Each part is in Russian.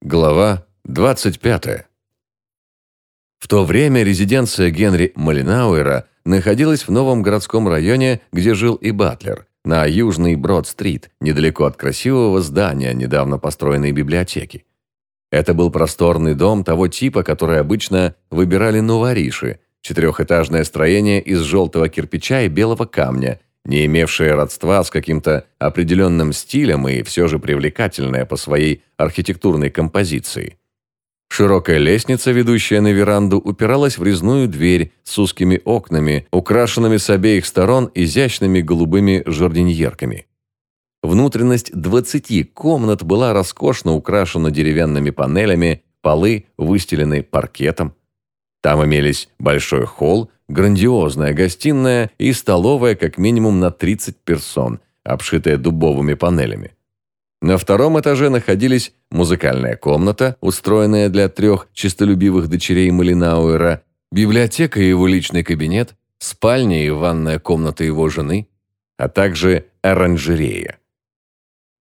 Глава 25. В то время резиденция Генри Малинауэра находилась в новом городском районе, где жил и Батлер, на Южный Брод-стрит, недалеко от красивого здания, недавно построенной библиотеки. Это был просторный дом того типа, который обычно выбирали новориши, четырехэтажное строение из желтого кирпича и белого камня – не имевшее родства с каким-то определенным стилем и все же привлекательное по своей архитектурной композиции. Широкая лестница, ведущая на веранду, упиралась в резную дверь с узкими окнами, украшенными с обеих сторон изящными голубыми жардиньерками. Внутренность 20 комнат была роскошно украшена деревянными панелями, полы выстелены паркетом. Там имелись большой холл, грандиозная гостиная и столовая как минимум на 30 персон, обшитая дубовыми панелями. На втором этаже находились музыкальная комната, устроенная для трех чистолюбивых дочерей Малинауэра, библиотека и его личный кабинет, спальня и ванная комната его жены, а также оранжерея.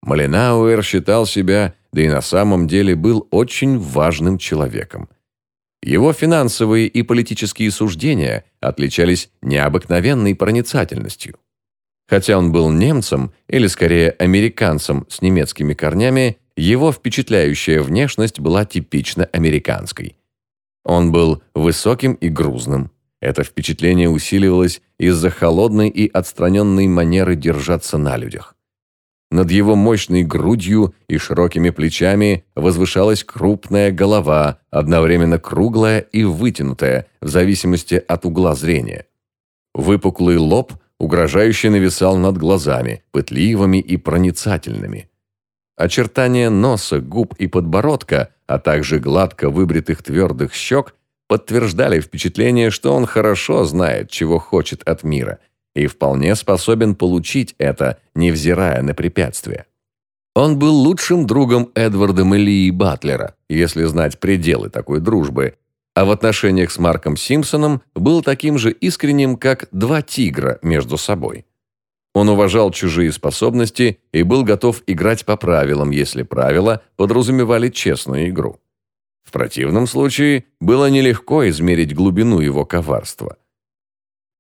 Малинауэр считал себя, да и на самом деле был очень важным человеком – его финансовые и политические суждения отличались необыкновенной проницательностью. Хотя он был немцем, или скорее американцем с немецкими корнями, его впечатляющая внешность была типично американской. Он был высоким и грузным. Это впечатление усиливалось из-за холодной и отстраненной манеры держаться на людях. Над его мощной грудью и широкими плечами возвышалась крупная голова, одновременно круглая и вытянутая, в зависимости от угла зрения. Выпуклый лоб угрожающе нависал над глазами, пытливыми и проницательными. Очертания носа, губ и подбородка, а также гладко выбритых твердых щек подтверждали впечатление, что он хорошо знает, чего хочет от мира – и вполне способен получить это, невзирая на препятствия. Он был лучшим другом Эдварда Мелии Батлера, если знать пределы такой дружбы, а в отношениях с Марком Симпсоном был таким же искренним, как два тигра между собой. Он уважал чужие способности и был готов играть по правилам, если правила подразумевали честную игру. В противном случае было нелегко измерить глубину его коварства –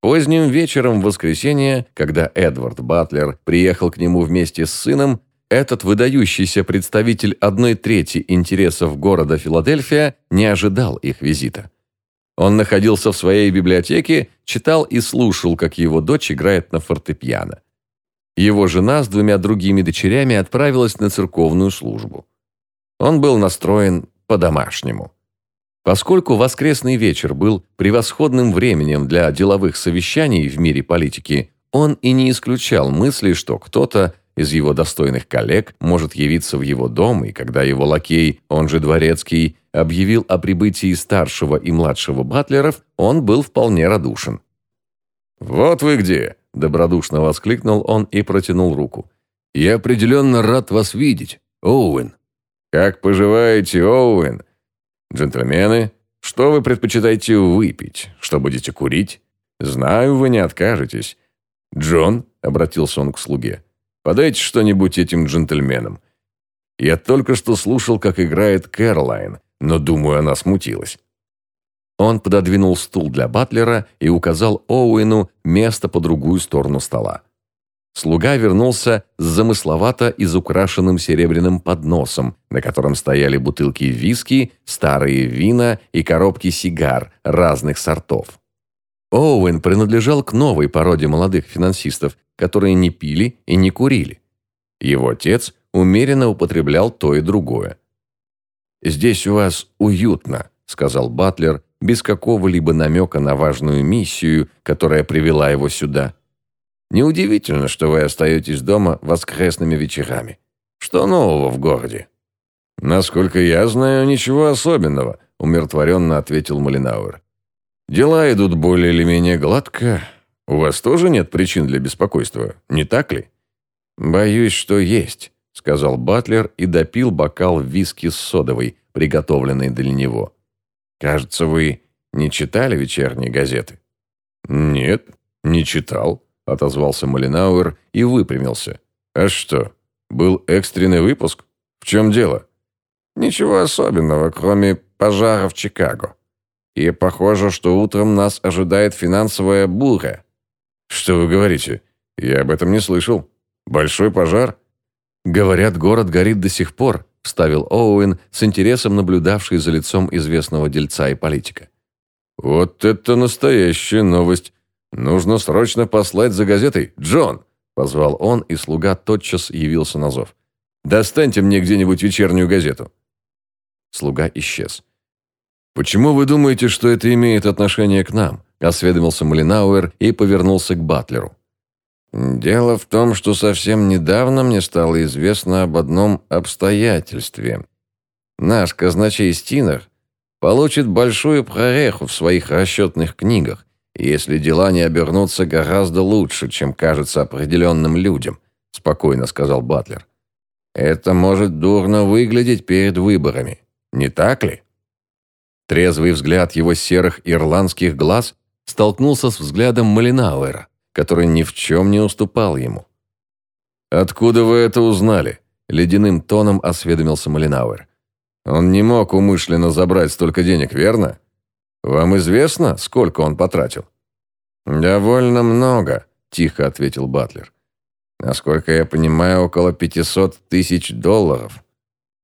Поздним вечером в воскресенье, когда Эдвард Батлер приехал к нему вместе с сыном, этот выдающийся представитель одной трети интересов города Филадельфия не ожидал их визита. Он находился в своей библиотеке, читал и слушал, как его дочь играет на фортепиано. Его жена с двумя другими дочерями отправилась на церковную службу. Он был настроен по-домашнему. Поскольку воскресный вечер был превосходным временем для деловых совещаний в мире политики, он и не исключал мысли, что кто-то из его достойных коллег может явиться в его дом, и когда его лакей, он же дворецкий, объявил о прибытии старшего и младшего батлеров, он был вполне радушен. «Вот вы где!» – добродушно воскликнул он и протянул руку. «Я определенно рад вас видеть, Оуэн». «Как поживаете, Оуэн?» «Джентльмены, что вы предпочитаете выпить? Что будете курить? Знаю, вы не откажетесь». «Джон», — обратился он к слуге, — «подайте что-нибудь этим джентльменам». Я только что слушал, как играет Кэролайн, но, думаю, она смутилась. Он пододвинул стул для Батлера и указал Оуэну место по другую сторону стола. Слуга вернулся с замысловато изукрашенным серебряным подносом, на котором стояли бутылки виски, старые вина и коробки сигар разных сортов. Оуэн принадлежал к новой породе молодых финансистов, которые не пили и не курили. Его отец умеренно употреблял то и другое. «Здесь у вас уютно», — сказал Батлер, без какого-либо намека на важную миссию, которая привела его сюда. Неудивительно, что вы остаетесь дома воскресными вечерами. Что нового в городе?» «Насколько я знаю, ничего особенного», – умиротворенно ответил Малинауэр. «Дела идут более или менее гладко. У вас тоже нет причин для беспокойства, не так ли?» «Боюсь, что есть», – сказал Батлер и допил бокал виски с содовой, приготовленной для него. «Кажется, вы не читали вечерние газеты?» «Нет, не читал», отозвался Малинауэр и выпрямился. «А что, был экстренный выпуск? В чем дело?» Ничего особенного, кроме пожара в Чикаго. И похоже, что утром нас ожидает финансовая буря. Что вы говорите? Я об этом не слышал. Большой пожар? Говорят, город горит до сих пор, вставил Оуэн, с интересом наблюдавший за лицом известного дельца и политика. Вот это настоящая новость. Нужно срочно послать за газетой. Джон, позвал он, и слуга тотчас явился на зов. Достаньте мне где-нибудь вечернюю газету. Слуга исчез. Почему вы думаете, что это имеет отношение к нам? осведомился Малинауэр и повернулся к батлеру. Дело в том, что совсем недавно мне стало известно об одном обстоятельстве. Наш казначей Стинер получит большую прореху в своих расчетных книгах, если дела не обернутся гораздо лучше, чем кажется определенным людям, спокойно сказал Батлер. Это может дурно выглядеть перед выборами, не так ли? Трезвый взгляд его серых ирландских глаз столкнулся с взглядом Малинауэра который ни в чем не уступал ему. «Откуда вы это узнали?» – ледяным тоном осведомился Малинауэр. «Он не мог умышленно забрать столько денег, верно? Вам известно, сколько он потратил?» «Довольно много», – тихо ответил Батлер. «Насколько я понимаю, около 500 тысяч долларов.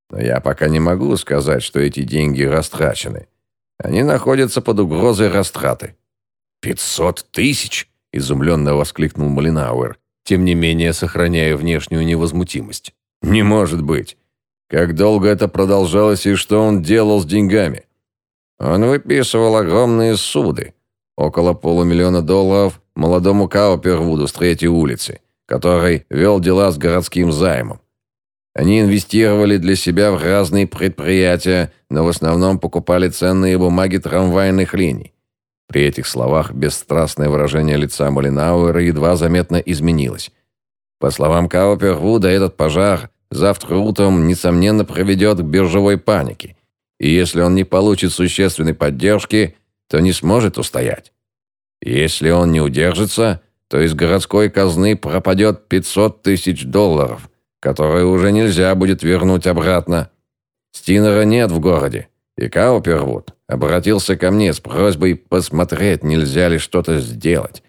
Но я пока не могу сказать, что эти деньги растрачены. Они находятся под угрозой растраты». «Пятьсот тысяч?» изумленно воскликнул Малинауэр, тем не менее сохраняя внешнюю невозмутимость. Не может быть. Как долго это продолжалось и что он делал с деньгами? Он выписывал огромные суды, около полумиллиона долларов молодому Каупервуду с третьей улицы, который вел дела с городским займом. Они инвестировали для себя в разные предприятия, но в основном покупали ценные бумаги трамвайных линий. При этих словах бесстрастное выражение лица Малинауэра едва заметно изменилось. По словам Каупервуда, этот пожар завтра утром, несомненно, приведет к биржевой панике. И если он не получит существенной поддержки, то не сможет устоять. Если он не удержится, то из городской казны пропадет 500 тысяч долларов, которые уже нельзя будет вернуть обратно. Стинера нет в городе. И Каупервуд обратился ко мне с просьбой посмотреть, нельзя ли что-то сделать.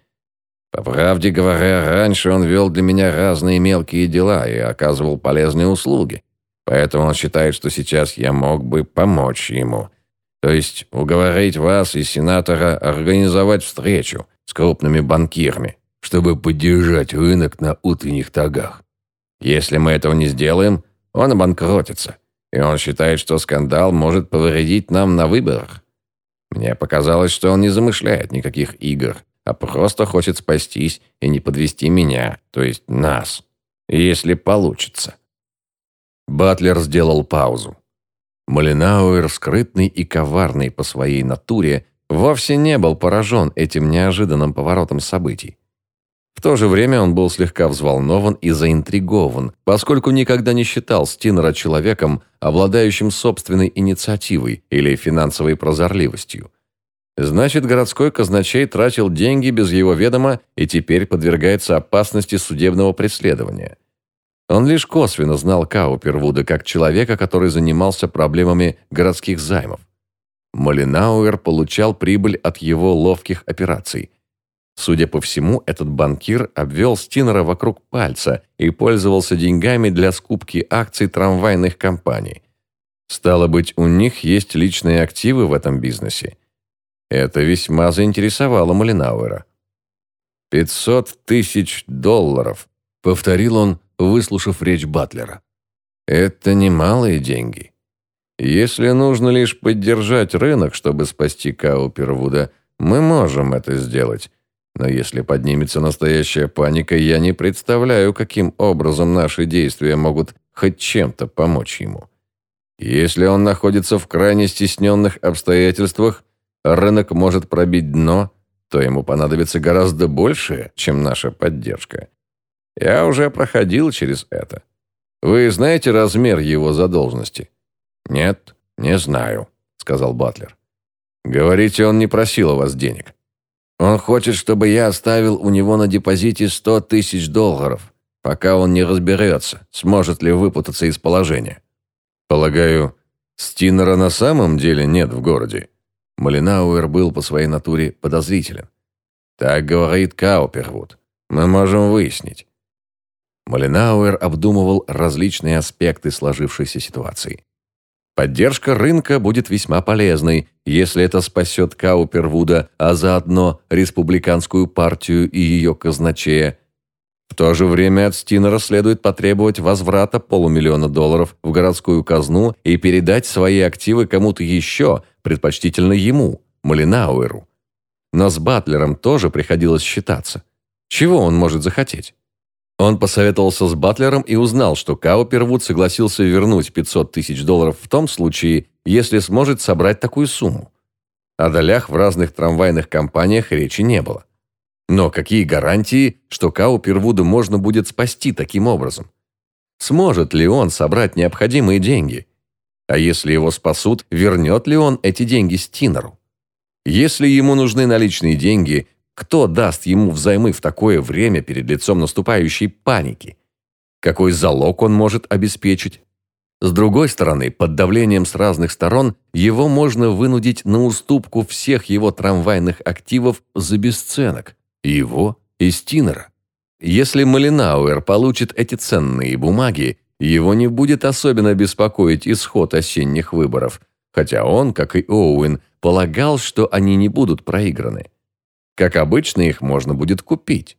По правде говоря, раньше он вел для меня разные мелкие дела и оказывал полезные услуги. Поэтому он считает, что сейчас я мог бы помочь ему. То есть уговорить вас и сенатора организовать встречу с крупными банкирами, чтобы поддержать рынок на утренних торгах. Если мы этого не сделаем, он обанкротится и он считает, что скандал может повредить нам на выборах. Мне показалось, что он не замышляет никаких игр, а просто хочет спастись и не подвести меня, то есть нас, если получится. Батлер сделал паузу. Малинауэр, скрытный и коварный по своей натуре, вовсе не был поражен этим неожиданным поворотом событий. В то же время он был слегка взволнован и заинтригован, поскольку никогда не считал Стинера человеком, обладающим собственной инициативой или финансовой прозорливостью. Значит, городской казначей тратил деньги без его ведома и теперь подвергается опасности судебного преследования. Он лишь косвенно знал Каупервуда как человека, который занимался проблемами городских займов. Малинауэр получал прибыль от его ловких операций, Судя по всему, этот банкир обвел Стинера вокруг пальца и пользовался деньгами для скупки акций трамвайных компаний. Стало быть, у них есть личные активы в этом бизнесе. Это весьма заинтересовало Малинауэра. «Пятьсот тысяч долларов», — повторил он, выслушав речь Батлера. «Это немалые деньги. Если нужно лишь поддержать рынок, чтобы спасти Каупервуда, мы можем это сделать. Но если поднимется настоящая паника, я не представляю, каким образом наши действия могут хоть чем-то помочь ему. Если он находится в крайне стесненных обстоятельствах, рынок может пробить дно, то ему понадобится гораздо больше, чем наша поддержка. Я уже проходил через это. Вы знаете размер его задолженности? Нет, не знаю, сказал Батлер. Говорите, он не просил у вас денег. Он хочет, чтобы я оставил у него на депозите сто тысяч долларов, пока он не разберется, сможет ли выпутаться из положения. Полагаю, Стинера на самом деле нет в городе. Малинауэр был по своей натуре подозрителен. Так говорит Каупервуд. Мы можем выяснить. Малинауэр обдумывал различные аспекты сложившейся ситуации. Поддержка рынка будет весьма полезной, если это спасет Каупервуда, а заодно республиканскую партию и ее казначея. В то же время от Стинера следует потребовать возврата полумиллиона долларов в городскую казну и передать свои активы кому-то еще, предпочтительно ему, Малинауэру. Но с Батлером тоже приходилось считаться. Чего он может захотеть? Он посоветовался с Батлером и узнал, что Каупервуд согласился вернуть 500 тысяч долларов в том случае, если сможет собрать такую сумму. О долях в разных трамвайных компаниях речи не было. Но какие гарантии, что Каупервуду можно будет спасти таким образом? Сможет ли он собрать необходимые деньги? А если его спасут, вернет ли он эти деньги Стинеру? Если ему нужны наличные деньги, кто даст ему взаймы в такое время перед лицом наступающей паники? Какой залог он может обеспечить? С другой стороны, под давлением с разных сторон его можно вынудить на уступку всех его трамвайных активов за бесценок. Его и Стинера. Если Малинауэр получит эти ценные бумаги, его не будет особенно беспокоить исход осенних выборов, хотя он, как и Оуэн, полагал, что они не будут проиграны. Как обычно, их можно будет купить.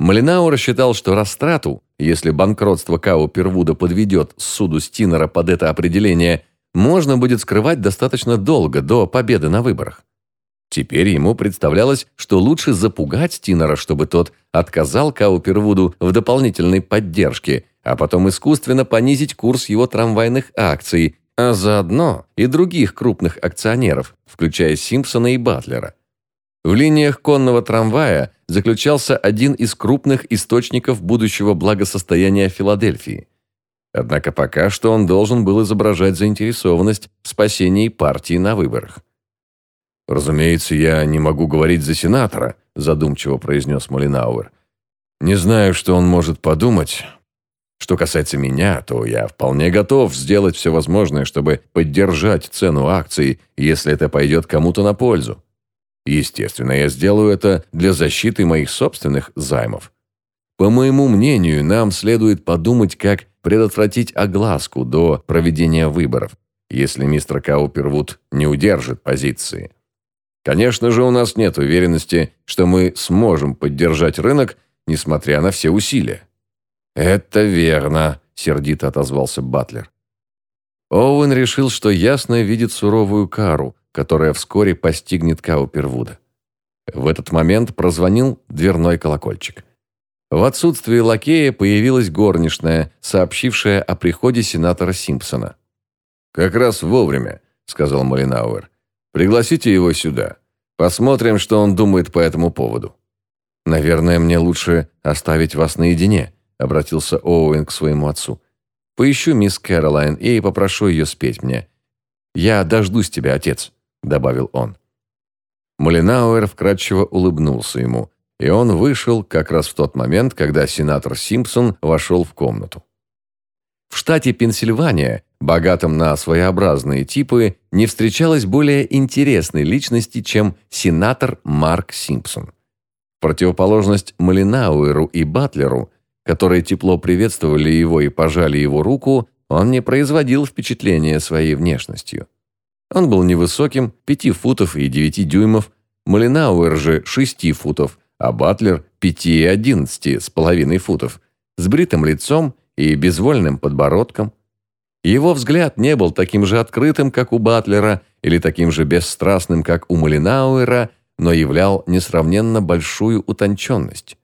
Малинауэр считал, что растрату, если банкротство Кау Первуда подведет суду Стинера под это определение, можно будет скрывать достаточно долго, до победы на выборах. Теперь ему представлялось, что лучше запугать Стинера, чтобы тот отказал Кау Первуду в дополнительной поддержке, а потом искусственно понизить курс его трамвайных акций, а заодно и других крупных акционеров, включая Симпсона и Батлера. В линиях конного трамвая заключался один из крупных источников будущего благосостояния Филадельфии. Однако пока что он должен был изображать заинтересованность в спасении партии на выборах. «Разумеется, я не могу говорить за сенатора», задумчиво произнес Малинауэр. «Не знаю, что он может подумать. Что касается меня, то я вполне готов сделать все возможное, чтобы поддержать цену акций, если это пойдет кому-то на пользу. Естественно, я сделаю это для защиты моих собственных займов. По моему мнению, нам следует подумать, как предотвратить огласку до проведения выборов, если мистер Каупервуд не удержит позиции. Конечно же, у нас нет уверенности, что мы сможем поддержать рынок, несмотря на все усилия. «Это верно», – сердито отозвался Батлер. Оуэн решил, что ясно видит суровую кару, которая вскоре постигнет Каупервуда. В этот момент прозвонил дверной колокольчик. В отсутствие лакея появилась горничная, сообщившая о приходе сенатора Симпсона. «Как раз вовремя», — сказал Малинауэр. «Пригласите его сюда. Посмотрим, что он думает по этому поводу». «Наверное, мне лучше оставить вас наедине», — обратился Оуэн к своему отцу. «Поищу мисс Кэролайн и попрошу ее спеть мне. Я дождусь тебя, отец». – добавил он. Малинауэр вкратчиво улыбнулся ему, и он вышел как раз в тот момент, когда сенатор Симпсон вошел в комнату. В штате Пенсильвания, богатом на своеобразные типы, не встречалось более интересной личности, чем сенатор Марк Симпсон. Противоположность Малинауэру и Батлеру, которые тепло приветствовали его и пожали его руку, он не производил впечатления своей внешностью. Он был невысоким, пяти футов и девяти дюймов, Малинауэр же шести футов, а Батлер пяти и одиннадцати с половиной футов, с бритым лицом и безвольным подбородком. Его взгляд не был таким же открытым, как у Батлера, или таким же бесстрастным, как у Малинауэра, но являл несравненно большую утонченность.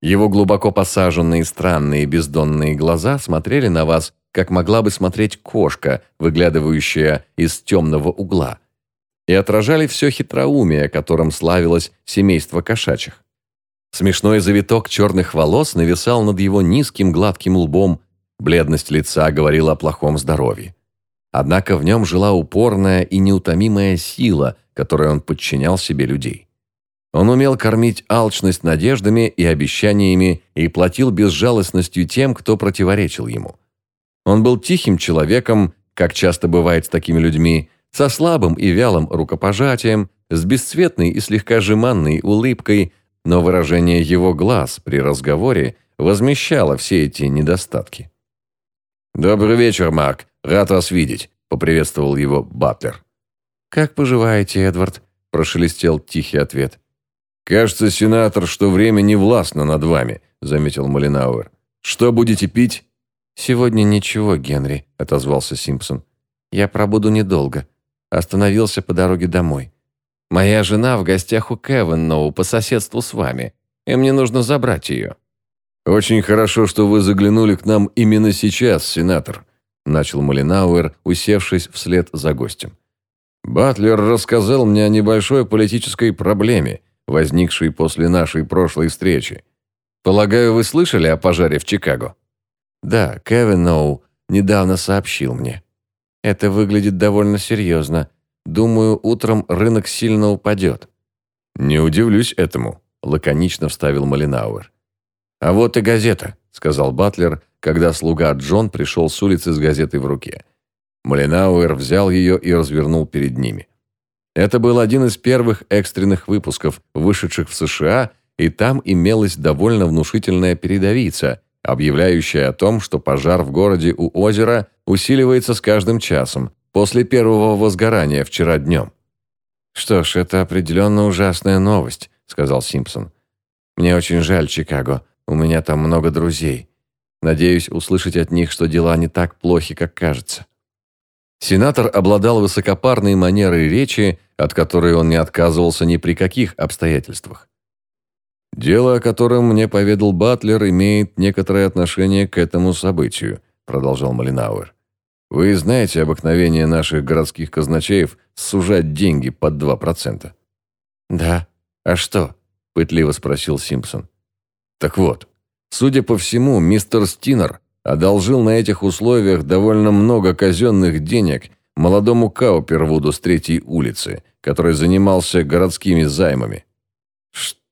Его глубоко посаженные странные бездонные глаза смотрели на вас как могла бы смотреть кошка, выглядывающая из темного угла, и отражали все хитроумие, которым славилось семейство кошачьих. Смешной завиток черных волос нависал над его низким гладким лбом, бледность лица говорила о плохом здоровье. Однако в нем жила упорная и неутомимая сила, которой он подчинял себе людей. Он умел кормить алчность надеждами и обещаниями и платил безжалостностью тем, кто противоречил ему – он был тихим человеком, как часто бывает с такими людьми, со слабым и вялым рукопожатием, с бесцветной и слегка жеманной улыбкой, но выражение его глаз при разговоре возмещало все эти недостатки. «Добрый вечер, Марк. Рад вас видеть», — поприветствовал его Батлер. «Как поживаете, Эдвард?» – прошелестел тихий ответ. «Кажется, сенатор, что время не властно над вами», – заметил Малинауэр. «Что будете пить?» «Сегодня ничего, Генри», – отозвался Симпсон. «Я пробуду недолго. Остановился по дороге домой. Моя жена в гостях у Кевинноу по соседству с вами, и мне нужно забрать ее». «Очень хорошо, что вы заглянули к нам именно сейчас, сенатор», – начал Малинауэр, усевшись вслед за гостем. Батлер рассказал мне о небольшой политической проблеме, возникшей после нашей прошлой встречи. Полагаю, вы слышали о пожаре в Чикаго? Да, Кевин Ноу недавно сообщил мне. Это выглядит довольно серьезно. Думаю, утром рынок сильно упадет. Не удивлюсь этому, лаконично вставил Малинауэр. А вот и газета, сказал Батлер, когда слуга Джон пришел с улицы с газетой в руке. Малинауэр взял ее и развернул перед ними. Это был один из первых экстренных выпусков, вышедших в США, и там имелась довольно внушительная передовица, объявляющая о том, что пожар в городе у озера усиливается с каждым часом после первого возгорания вчера днем. «Что ж, это определенно ужасная новость», — сказал Симпсон. «Мне очень жаль Чикаго. У меня там много друзей. Надеюсь услышать от них, что дела не так плохи, как кажется». Сенатор обладал высокопарной манерой речи, от которой он не отказывался ни при каких обстоятельствах. «Дело, о котором мне поведал Батлер, имеет некоторое отношение к этому событию», продолжал Малинауэр. «Вы знаете обыкновение наших городских казначеев сужать деньги под 2%?» «Да. А что?» – пытливо спросил Симпсон. «Так вот, судя по всему, мистер Стинер одолжил на этих условиях довольно много казенных денег молодому Каупервуду с третьей улицы, который занимался городскими займами.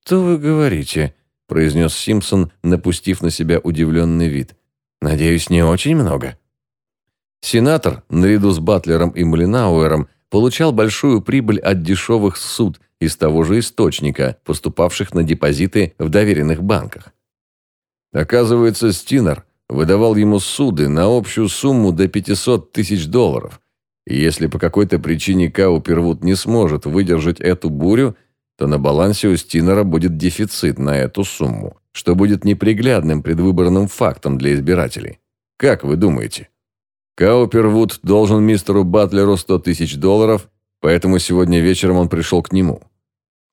«Что вы говорите?» – произнес Симпсон, напустив на себя удивленный вид. «Надеюсь, не очень много?» Сенатор, наряду с Батлером и Малинауэром, получал большую прибыль от дешевых суд из того же источника, поступавших на депозиты в доверенных банках. Оказывается, Стинер выдавал ему суды на общую сумму до 500 тысяч долларов. И если по какой-то причине Каупервуд не сможет выдержать эту бурю, то на балансе у Стинера будет дефицит на эту сумму, что будет неприглядным предвыборным фактом для избирателей. Как вы думаете? Каупервуд должен мистеру Батлеру 100 тысяч долларов, поэтому сегодня вечером он пришел к нему.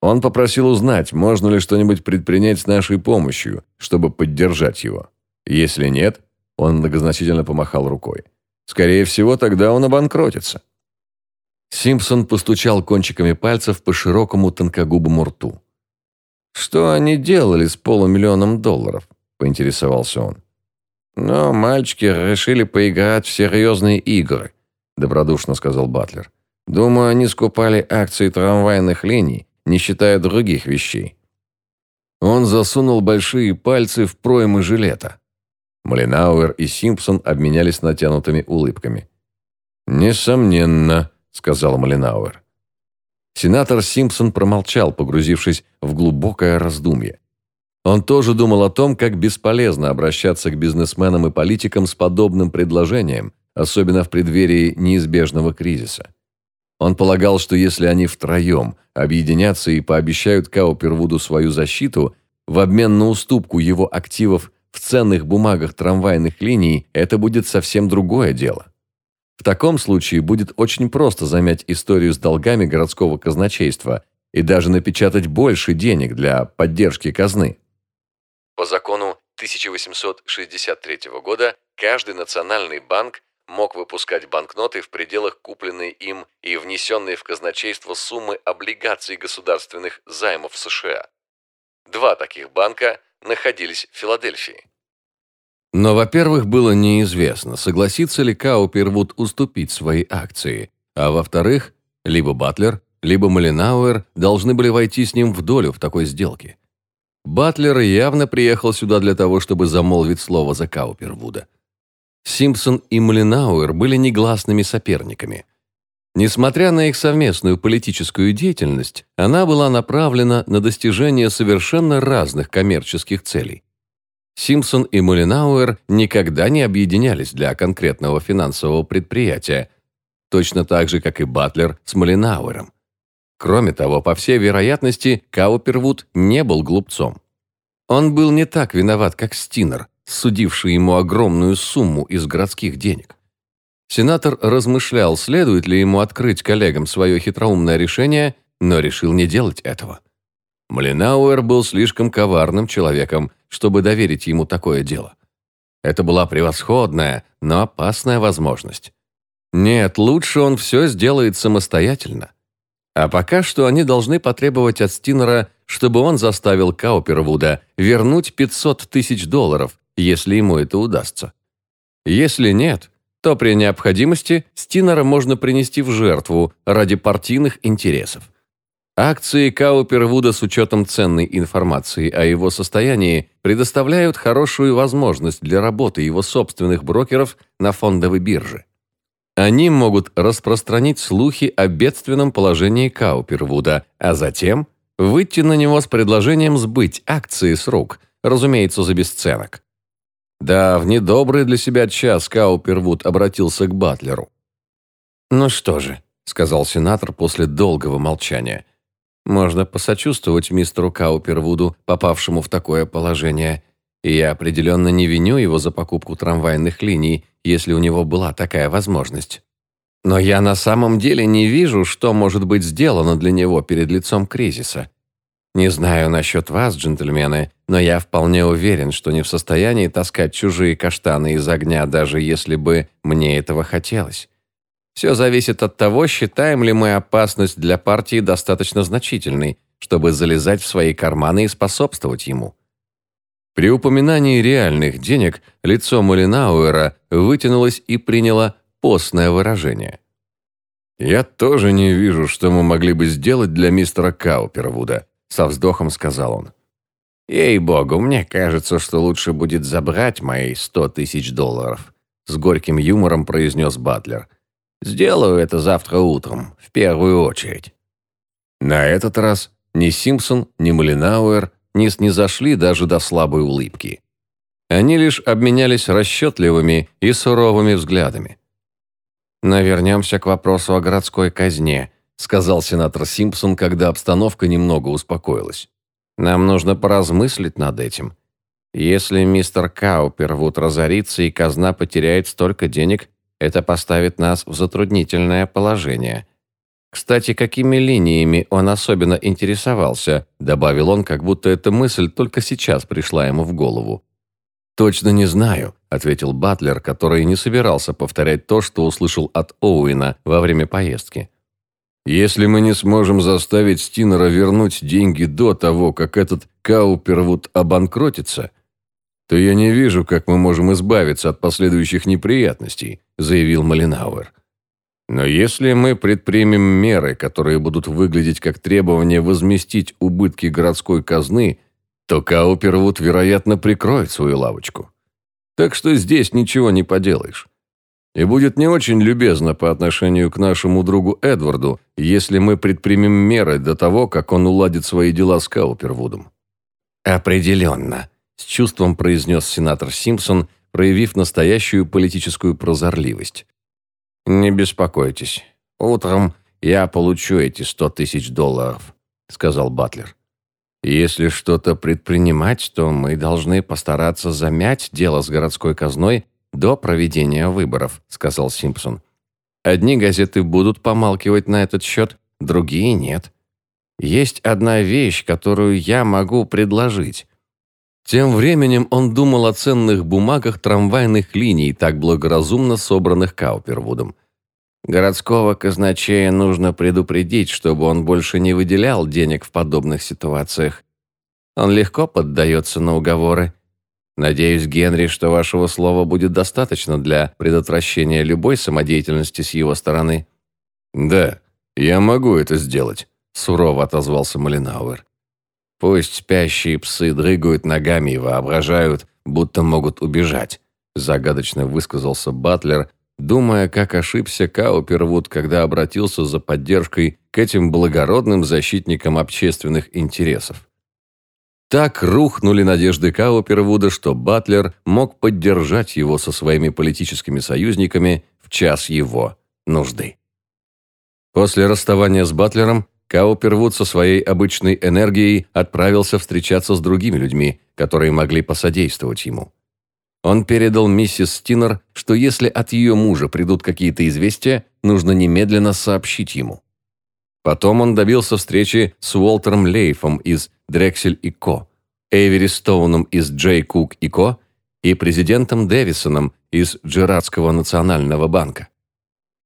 Он попросил узнать, можно ли что-нибудь предпринять с нашей помощью, чтобы поддержать его. Если нет, он многозначительно помахал рукой. Скорее всего, тогда он обанкротится. Симпсон постучал кончиками пальцев по широкому тонкогубому рту. «Что они делали с полумиллионом долларов?» – поинтересовался он. «Но мальчики решили поиграть в серьезные игры», – добродушно сказал Батлер. «Думаю, они скупали акции трамвайных линий, не считая других вещей». Он засунул большие пальцы в проймы жилета. Малинауэр и Симпсон обменялись натянутыми улыбками. «Несомненно», — сказал Малинауэр. Сенатор Симпсон промолчал, погрузившись в глубокое раздумье. Он тоже думал о том, как бесполезно обращаться к бизнесменам и политикам с подобным предложением, особенно в преддверии неизбежного кризиса. Он полагал, что если они втроем объединятся и пообещают Каупервуду свою защиту в обмен на уступку его активов в ценных бумагах трамвайных линий это будет совсем другое дело. В таком случае будет очень просто замять историю с долгами городского казначейства и даже напечатать больше денег для поддержки казны. По закону 1863 года каждый национальный банк мог выпускать банкноты в пределах купленной им и внесенной в казначейство суммы облигаций государственных займов США. Два таких банка находились в Филадельфии. Но, во-первых, было неизвестно, согласится ли Каупервуд уступить свои акции, а во-вторых, либо Батлер, либо Малинауэр должны были войти с ним в долю в такой сделке. Батлер явно приехал сюда для того, чтобы замолвить слово за Каупервуда. Симпсон и Малинауэр были негласными соперниками. Несмотря на их совместную политическую деятельность, она была направлена на достижение совершенно разных коммерческих целей. Симпсон и Малинауэр никогда не объединялись для конкретного финансового предприятия, точно так же, как и Батлер с Малинауэром. Кроме того, по всей вероятности, Каупервуд не был глупцом. Он был не так виноват, как Стинер, судивший ему огромную сумму из городских денег. Сенатор размышлял, следует ли ему открыть коллегам свое хитроумное решение, но решил не делать этого. Малинауэр был слишком коварным человеком, чтобы доверить ему такое дело. Это была превосходная, но опасная возможность. Нет, лучше он все сделает самостоятельно. А пока что они должны потребовать от Стинера, чтобы он заставил Каупервуда вернуть 500 тысяч долларов, если ему это удастся. Если нет, то при необходимости Стинера можно принести в жертву ради партийных интересов. Акции Каупервуда с учетом ценной информации о его состоянии предоставляют хорошую возможность для работы его собственных брокеров на фондовой бирже. Они могут распространить слухи о бедственном положении Каупервуда, а затем выйти на него с предложением сбыть акции с рук, разумеется, за бесценок. Да, в недобрый для себя час Каупервуд обратился к Батлеру. «Ну что же», — сказал сенатор после долгого молчания, «можно посочувствовать мистеру Каупервуду, попавшему в такое положение, и я определенно не виню его за покупку трамвайных линий, если у него была такая возможность. Но я на самом деле не вижу, что может быть сделано для него перед лицом кризиса. Не знаю насчет вас, джентльмены, но я вполне уверен, что не в состоянии таскать чужие каштаны из огня, даже если бы мне этого хотелось. Все зависит от того, считаем ли мы опасность для партии достаточно значительной, чтобы залезать в свои карманы и способствовать ему. При упоминании реальных денег лицо Малинауэра вытянулось и приняло постное выражение. «Я тоже не вижу, что мы могли бы сделать для мистера Каупервуда», со вздохом сказал он. «Ей-богу, мне кажется, что лучше будет забрать мои сто тысяч долларов», с горьким юмором произнес Батлер. «Сделаю это завтра утром, в первую очередь». На этот раз ни Симпсон, ни Малинауэр не снизошли даже до слабой улыбки. Они лишь обменялись расчетливыми и суровыми взглядами. «Но вернемся к вопросу о городской казне», сказал сенатор Симпсон, когда обстановка немного успокоилась. «Нам нужно поразмыслить над этим. Если мистер Каупервуд разорится и казна потеряет столько денег, это поставит нас в затруднительное положение. Кстати, какими линиями он особенно интересовался, добавил он, как будто эта мысль только сейчас пришла ему в голову. Точно не знаю, ответил Батлер, который не собирался повторять то, что услышал от Оуэна во время поездки. Если мы не сможем заставить Стинера вернуть деньги до того, как этот Каупервуд обанкротится, то я не вижу, как мы можем избавиться от последующих неприятностей, заявил Малинауэр. Но если мы предпримем меры, которые будут выглядеть как требование возместить убытки городской казны, то Каупервуд, вероятно, прикроет свою лавочку. Так что здесь ничего не поделаешь. И будет не очень любезно по отношению к нашему другу Эдварду, если мы предпримем меры до того, как он уладит свои дела с Каупервудом. «Определенно», – с чувством произнес сенатор Симпсон, проявив настоящую политическую прозорливость. «Не беспокойтесь. Утром я получу эти сто тысяч долларов», — сказал Батлер. «Если что-то предпринимать, то мы должны постараться замять дело с городской казной до проведения выборов», — сказал Симпсон. «Одни газеты будут помалкивать на этот счет, другие нет. Есть одна вещь, которую я могу предложить». Тем временем он думал о ценных бумагах трамвайных линий, так благоразумно собранных Каупервудом. Городского казначея нужно предупредить, чтобы он больше не выделял денег в подобных ситуациях. Он легко поддается на уговоры. Надеюсь, Генри, что вашего слова будет достаточно для предотвращения любой самодеятельности с его стороны. Да, я могу это сделать, сурово отозвался Малинауэр. Пусть спящие псы дрыгают ногами и воображают, будто могут убежать. загадочно высказался Батлер, думая, как ошибся Каупервуд, когда обратился за поддержкой к этим благородным защитникам общественных интересов. Так рухнули надежды Каупервуда, что Батлер мог поддержать его со своими политическими союзниками в час его нужды. После расставания с Батлером Каупервуд со своей обычной энергией отправился встречаться с другими людьми, которые могли посодействовать ему. Он передал миссис Стинер, что если от ее мужа придут какие-то известия, нужно немедленно сообщить ему. Потом он добился встречи с Уолтером Лейфом из Дрексель и Ко, Эйвери Стоуном из Джей Кук и Ко и президентом Дэвисоном из Джерардского национального банка.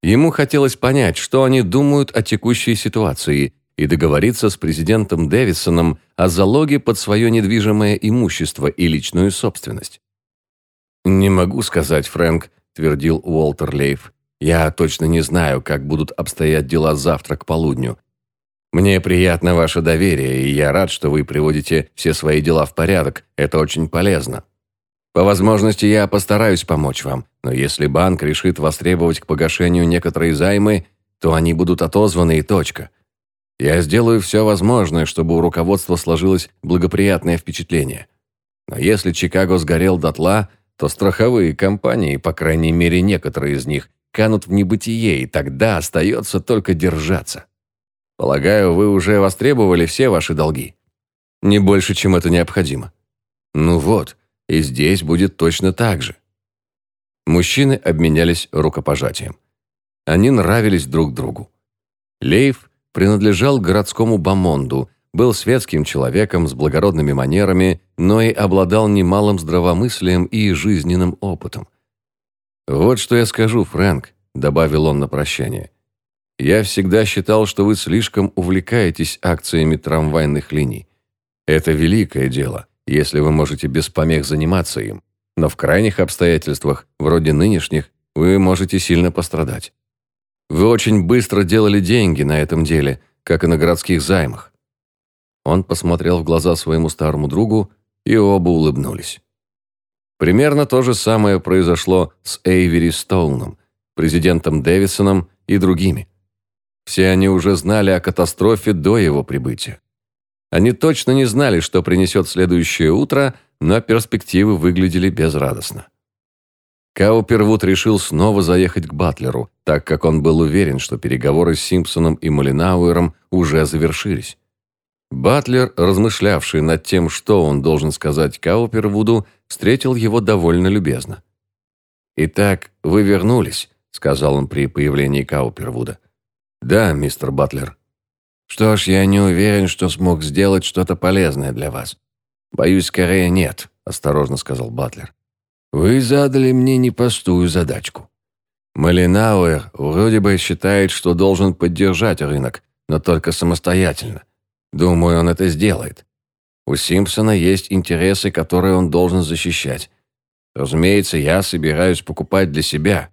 Ему хотелось понять, что они думают о текущей ситуации и договориться с президентом Дэвисоном о залоге под свое недвижимое имущество и личную собственность. «Не могу сказать, Фрэнк», – твердил Уолтер Лейф. «Я точно не знаю, как будут обстоять дела завтра к полудню. Мне приятно ваше доверие, и я рад, что вы приводите все свои дела в порядок. Это очень полезно. По возможности я постараюсь помочь вам, но если банк решит востребовать к погашению некоторые займы, то они будут отозваны и точка. Я сделаю все возможное, чтобы у руководства сложилось благоприятное впечатление. Но если Чикаго сгорел дотла, то страховые компании, по крайней мере некоторые из них, канут в небытие, и тогда остается только держаться. Полагаю, вы уже востребовали все ваши долги. Не больше, чем это необходимо. Ну вот, и здесь будет точно так же. Мужчины обменялись рукопожатием. Они нравились друг другу. Лейв принадлежал городскому бомонду, был светским человеком с благородными манерами, но и обладал немалым здравомыслием и жизненным опытом. «Вот что я скажу, Фрэнк», — добавил он на прощание. «Я всегда считал, что вы слишком увлекаетесь акциями трамвайных линий. Это великое дело, если вы можете без помех заниматься им, но в крайних обстоятельствах, вроде нынешних, вы можете сильно пострадать. Вы очень быстро делали деньги на этом деле, как и на городских займах. Он посмотрел в глаза своему старому другу, и оба улыбнулись. Примерно то же самое произошло с Эйвери Стоуном, президентом Дэвисоном и другими. Все они уже знали о катастрофе до его прибытия. Они точно не знали, что принесет следующее утро, но перспективы выглядели безрадостно. Каупервуд решил снова заехать к Батлеру, так как он был уверен, что переговоры с Симпсоном и Молинауэром уже завершились. Батлер, размышлявший над тем, что он должен сказать Каупервуду, встретил его довольно любезно. «Итак, вы вернулись», — сказал он при появлении Каупервуда. «Да, мистер Батлер». «Что ж, я не уверен, что смог сделать что-то полезное для вас». «Боюсь, скорее нет», — осторожно сказал Батлер. «Вы задали мне непростую задачку. Малинауэр вроде бы считает, что должен поддержать рынок, но только самостоятельно. Думаю, он это сделает. У Симпсона есть интересы, которые он должен защищать. Разумеется, я собираюсь покупать для себя.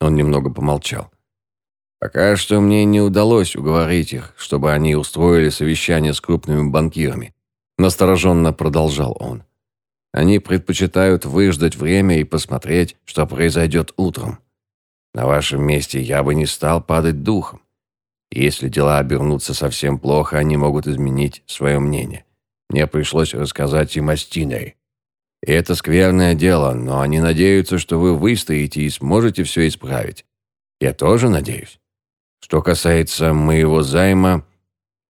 Он немного помолчал. Пока что мне не удалось уговорить их, чтобы они устроили совещание с крупными банкирами. Настороженно продолжал он. Они предпочитают выждать время и посмотреть, что произойдет утром. На вашем месте я бы не стал падать духом. Если дела обернутся совсем плохо, они могут изменить свое мнение. Мне пришлось рассказать им о Стинере. И это скверное дело, но они надеются, что вы выстоите и сможете все исправить. Я тоже надеюсь. Что касается моего займа...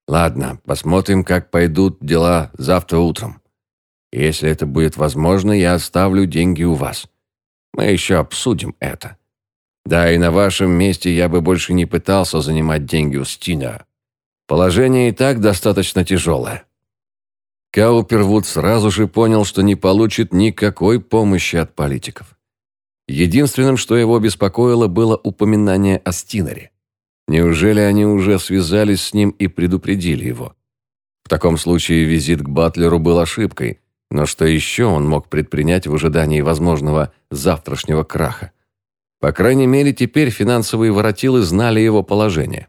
Ладно, посмотрим, как пойдут дела завтра утром. Если это будет возможно, я оставлю деньги у вас. Мы еще обсудим это. Да, и на вашем месте я бы больше не пытался занимать деньги у Стина. Положение и так достаточно тяжелое. Каупервуд сразу же понял, что не получит никакой помощи от политиков. Единственным, что его беспокоило, было упоминание о Стинере. Неужели они уже связались с ним и предупредили его? В таком случае визит к Батлеру был ошибкой, но что еще он мог предпринять в ожидании возможного завтрашнего краха? По крайней мере, теперь финансовые воротилы знали его положение.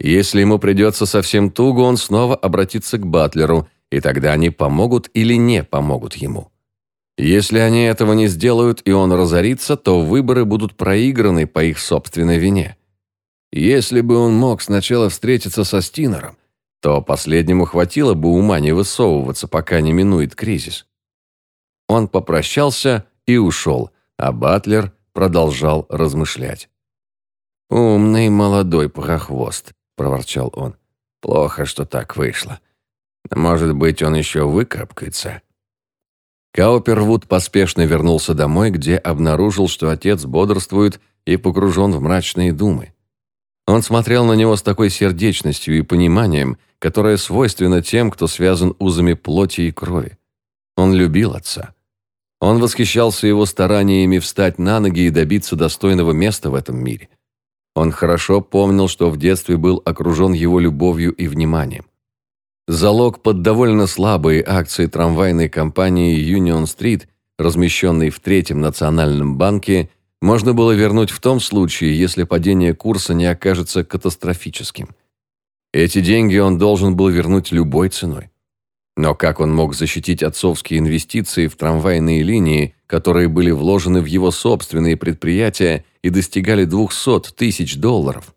Если ему придется совсем туго, он снова обратится к Батлеру, и тогда они помогут или не помогут ему. Если они этого не сделают и он разорится, то выборы будут проиграны по их собственной вине. Если бы он мог сначала встретиться со Стинером, то последнему хватило бы ума не высовываться, пока не минует кризис. Он попрощался и ушел, а Батлер продолжал размышлять. «Умный молодой прохвост», – проворчал он. «Плохо, что так вышло. Может быть, он еще выкарабкается». Каупервуд поспешно вернулся домой, где обнаружил, что отец бодрствует и погружен в мрачные думы. Он смотрел на него с такой сердечностью и пониманием, которое свойственно тем, кто связан узами плоти и крови. Он любил отца. Он восхищался его стараниями встать на ноги и добиться достойного места в этом мире. Он хорошо помнил, что в детстве был окружен его любовью и вниманием. Залог под довольно слабые акции трамвайной компании Union Street, размещенной в Третьем национальном банке, можно было вернуть в том случае, если падение курса не окажется катастрофическим. Эти деньги он должен был вернуть любой ценой. Но как он мог защитить отцовские инвестиции в трамвайные линии, которые были вложены в его собственные предприятия и достигали 200 тысяч долларов?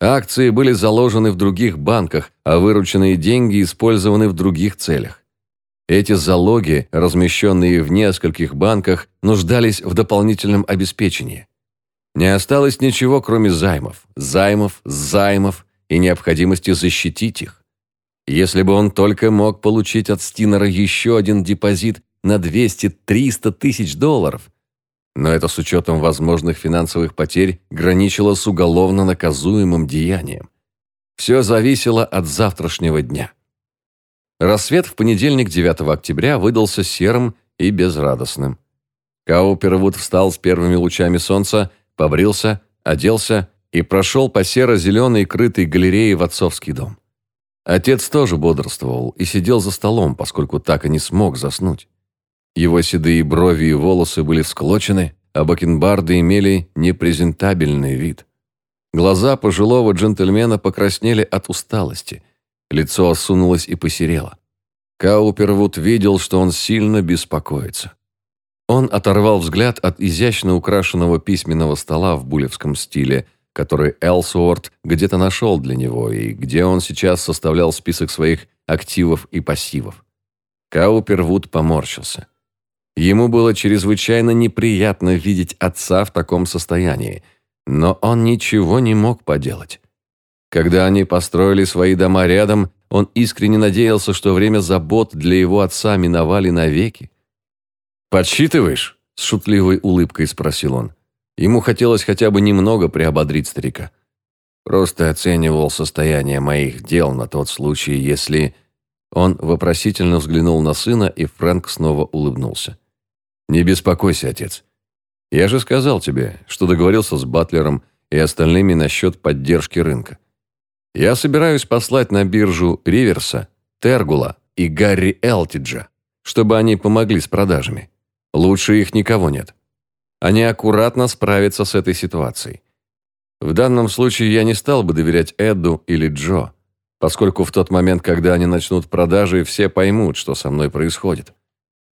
Акции были заложены в других банках, а вырученные деньги использованы в других целях. Эти залоги, размещенные в нескольких банках, нуждались в дополнительном обеспечении. Не осталось ничего, кроме займов, займов, займов и необходимости защитить их. Если бы он только мог получить от Стинера еще один депозит на 200-300 тысяч долларов, но это с учетом возможных финансовых потерь граничило с уголовно наказуемым деянием. Все зависело от завтрашнего дня. Рассвет в понедельник 9 октября выдался серым и безрадостным. Каупервуд встал с первыми лучами солнца, побрился, оделся и прошел по серо-зеленой крытой галерее в отцовский дом. Отец тоже бодрствовал и сидел за столом, поскольку так и не смог заснуть. Его седые брови и волосы были всклочены, а бакенбарды имели непрезентабельный вид. Глаза пожилого джентльмена покраснели от усталости – Лицо осунулось и посерело. Каупервуд видел, что он сильно беспокоится. Он оторвал взгляд от изящно украшенного письменного стола в булевском стиле, который Элсуорт где-то нашел для него и где он сейчас составлял список своих активов и пассивов. Каупервуд поморщился. Ему было чрезвычайно неприятно видеть отца в таком состоянии, но он ничего не мог поделать. Когда они построили свои дома рядом, он искренне надеялся, что время забот для его отца миновали навеки. «Подсчитываешь?» – с шутливой улыбкой спросил он. Ему хотелось хотя бы немного приободрить старика. Просто оценивал состояние моих дел на тот случай, если... Он вопросительно взглянул на сына, и Фрэнк снова улыбнулся. «Не беспокойся, отец. Я же сказал тебе, что договорился с Батлером и остальными насчет поддержки рынка. Я собираюсь послать на биржу Риверса, Тергула и Гарри Элтиджа, чтобы они помогли с продажами. Лучше их никого нет. Они аккуратно справятся с этой ситуацией. В данном случае я не стал бы доверять Эдду или Джо, поскольку в тот момент, когда они начнут продажи, все поймут, что со мной происходит.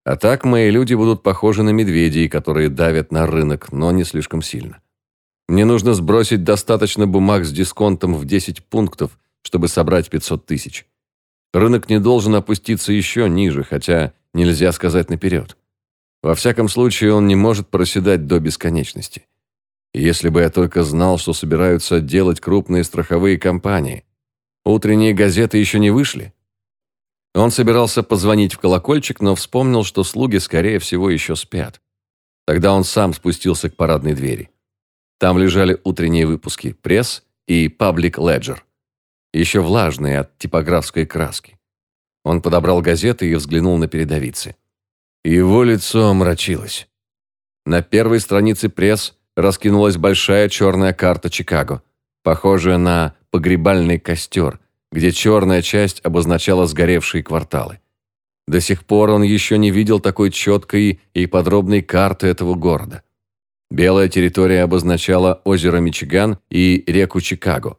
А так мои люди будут похожи на медведей, которые давят на рынок, но не слишком сильно. Мне нужно сбросить достаточно бумаг с дисконтом в 10 пунктов, чтобы собрать 500 тысяч. Рынок не должен опуститься еще ниже, хотя нельзя сказать наперед. Во всяком случае, он не может проседать до бесконечности. Если бы я только знал, что собираются делать крупные страховые компании. Утренние газеты еще не вышли. Он собирался позвонить в колокольчик, но вспомнил, что слуги, скорее всего, еще спят. Тогда он сам спустился к парадной двери. Там лежали утренние выпуски «Пресс» и «Public Ledger», еще влажные от типографской краски. Он подобрал газеты и взглянул на передовицы. Его лицо омрачилось. На первой странице «Пресс» раскинулась большая черная карта Чикаго, похожая на погребальный костер, где черная часть обозначала сгоревшие кварталы. До сих пор он еще не видел такой четкой и подробной карты этого города. Белая территория обозначала озеро Мичиган и реку Чикаго,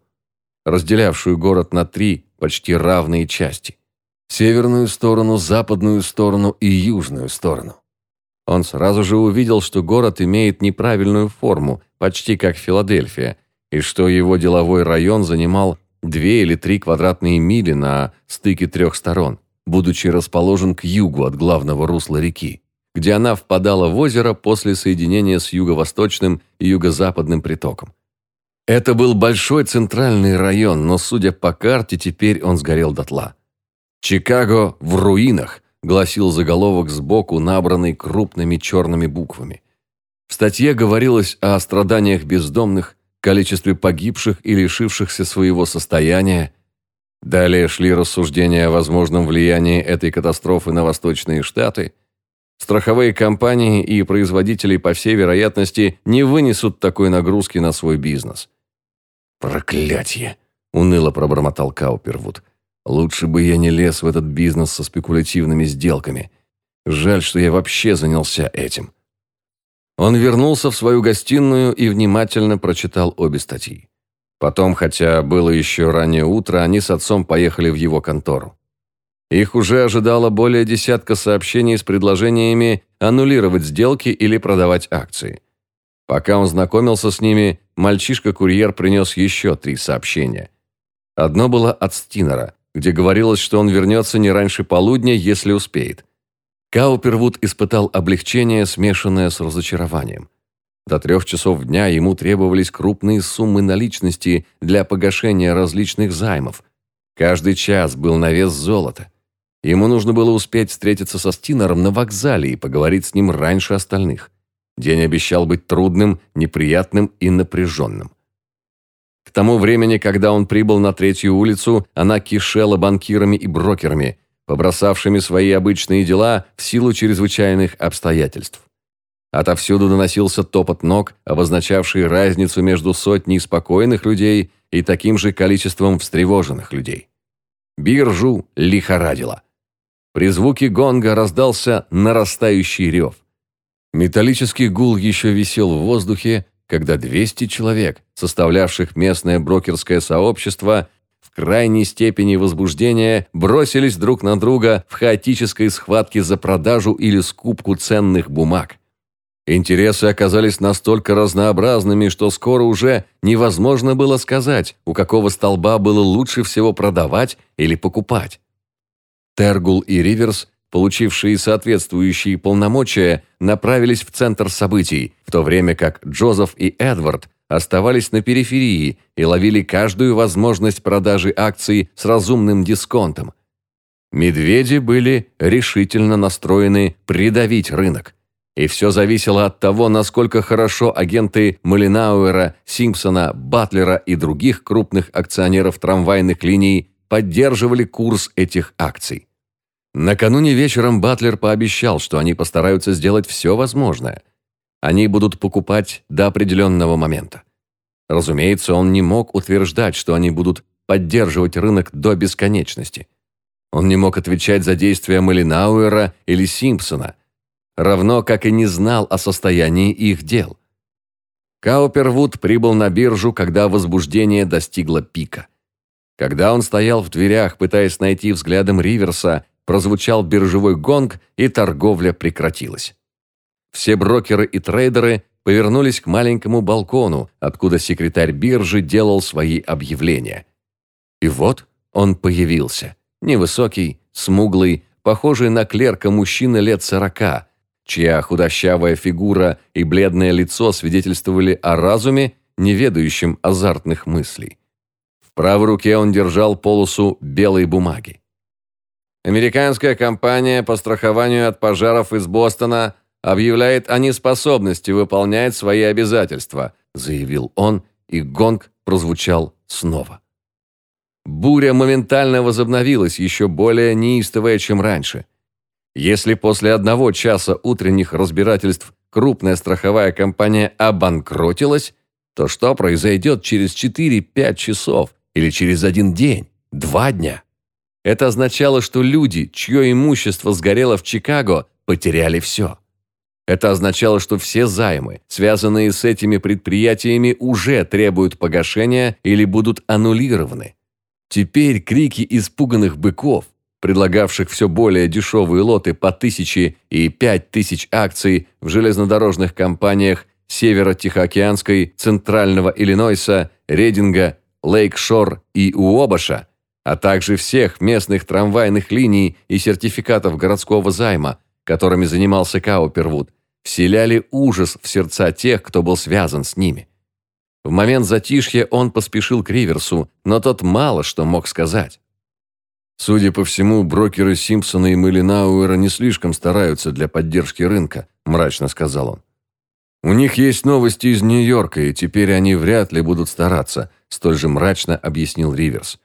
разделявшую город на три почти равные части. Северную сторону, западную сторону и южную сторону. Он сразу же увидел, что город имеет неправильную форму, почти как Филадельфия, и что его деловой район занимал две или три квадратные мили на стыке трех сторон, будучи расположен к югу от главного русла реки, где она впадала в озеро после соединения с юго-восточным и юго-западным притоком. Это был большой центральный район, но, судя по карте, теперь он сгорел дотла. «Чикаго в руинах», гласил заголовок сбоку, набранный крупными черными буквами. В статье говорилось о страданиях бездомных, количестве погибших и лишившихся своего состояния. Далее шли рассуждения о возможном влиянии этой катастрофы на Восточные Штаты. Страховые компании и производители, по всей вероятности, не вынесут такой нагрузки на свой бизнес. «Проклятье!» – уныло пробормотал Каупервуд. Лучше бы я не лез в этот бизнес со спекулятивными сделками. Жаль, что я вообще занялся этим. Он вернулся в свою гостиную и внимательно прочитал обе статьи. Потом, хотя было еще раннее утро, они с отцом поехали в его контору. Их уже ожидало более десятка сообщений с предложениями аннулировать сделки или продавать акции. Пока он знакомился с ними, мальчишка-курьер принес еще три сообщения. Одно было от Стинера, где говорилось, что он вернется не раньше полудня, если успеет. Каупервуд испытал облегчение, смешанное с разочарованием. До трех часов дня ему требовались крупные суммы наличности для погашения различных займов. Каждый час был на вес золота. Ему нужно было успеть встретиться со Стинером на вокзале и поговорить с ним раньше остальных. День обещал быть трудным, неприятным и напряженным. К тому времени, когда он прибыл на третью улицу, она кишела банкирами и брокерами, побросавшими свои обычные дела в силу чрезвычайных обстоятельств. Отовсюду доносился топот ног, обозначавший разницу между сотней спокойных людей и таким же количеством встревоженных людей. Биржу лихорадило. При звуке гонга раздался нарастающий рев. Металлический гул еще висел в воздухе, когда 200 человек, составлявших местное брокерское сообщество, в крайней степени возбуждения бросились друг на друга в хаотической схватке за продажу или скупку ценных бумаг. Интересы оказались настолько разнообразными, что скоро уже невозможно было сказать, у какого столба было лучше всего продавать или покупать. Тергул и Риверс получившие соответствующие полномочия, направились в центр событий, в то время как Джозеф и Эдвард оставались на периферии и ловили каждую возможность продажи акций с разумным дисконтом. Медведи были решительно настроены придавить рынок. И все зависело от того, насколько хорошо агенты Малинауэра, Симпсона, Батлера и других крупных акционеров трамвайных линий поддерживали курс этих акций. Накануне вечером Батлер пообещал, что они постараются сделать все возможное. Они будут покупать до определенного момента. Разумеется, он не мог утверждать, что они будут поддерживать рынок до бесконечности. Он не мог отвечать за действия Малинауэра или Симпсона, равно как и не знал о состоянии их дел. Каупервуд прибыл на биржу, когда возбуждение достигло пика. Когда он стоял в дверях, пытаясь найти взглядом Риверса, прозвучал биржевой гонг, и торговля прекратилась. Все брокеры и трейдеры повернулись к маленькому балкону, откуда секретарь биржи делал свои объявления. И вот он появился. Невысокий, смуглый, похожий на клерка мужчина лет сорока, чья худощавая фигура и бледное лицо свидетельствовали о разуме, не ведающем азартных мыслей. В правой руке он держал полосу белой бумаги. Американская компания по страхованию от пожаров из Бостона объявляет о неспособности выполнять свои обязательства, заявил он, и гонг прозвучал снова. Буря моментально возобновилась, еще более неистовая, чем раньше. Если после одного часа утренних разбирательств крупная страховая компания обанкротилась, то что произойдет через 4-5 часов или через один день, два дня? Это означало, что люди, чье имущество сгорело в Чикаго, потеряли все. Это означало, что все займы, связанные с этими предприятиями, уже требуют погашения или будут аннулированы. Теперь крики испуганных быков, предлагавших все более дешевые лоты по тысяче и пять тысяч акций в железнодорожных компаниях Северо-Тихоокеанской, Центрального Иллинойса, Рединга, Лейк-Шор и Уобаша, а также всех местных трамвайных линий и сертификатов городского займа, которыми занимался Каупервуд, вселяли ужас в сердца тех, кто был связан с ними. В момент затишья он поспешил к Риверсу, но тот мало что мог сказать. Судя по всему, брокеры Симпсона и Мэлинауэра не слишком стараются для поддержки рынка, мрачно сказал он. У них есть новости из Нью-Йорка, и теперь они вряд ли будут стараться, столь же мрачно объяснил Риверс.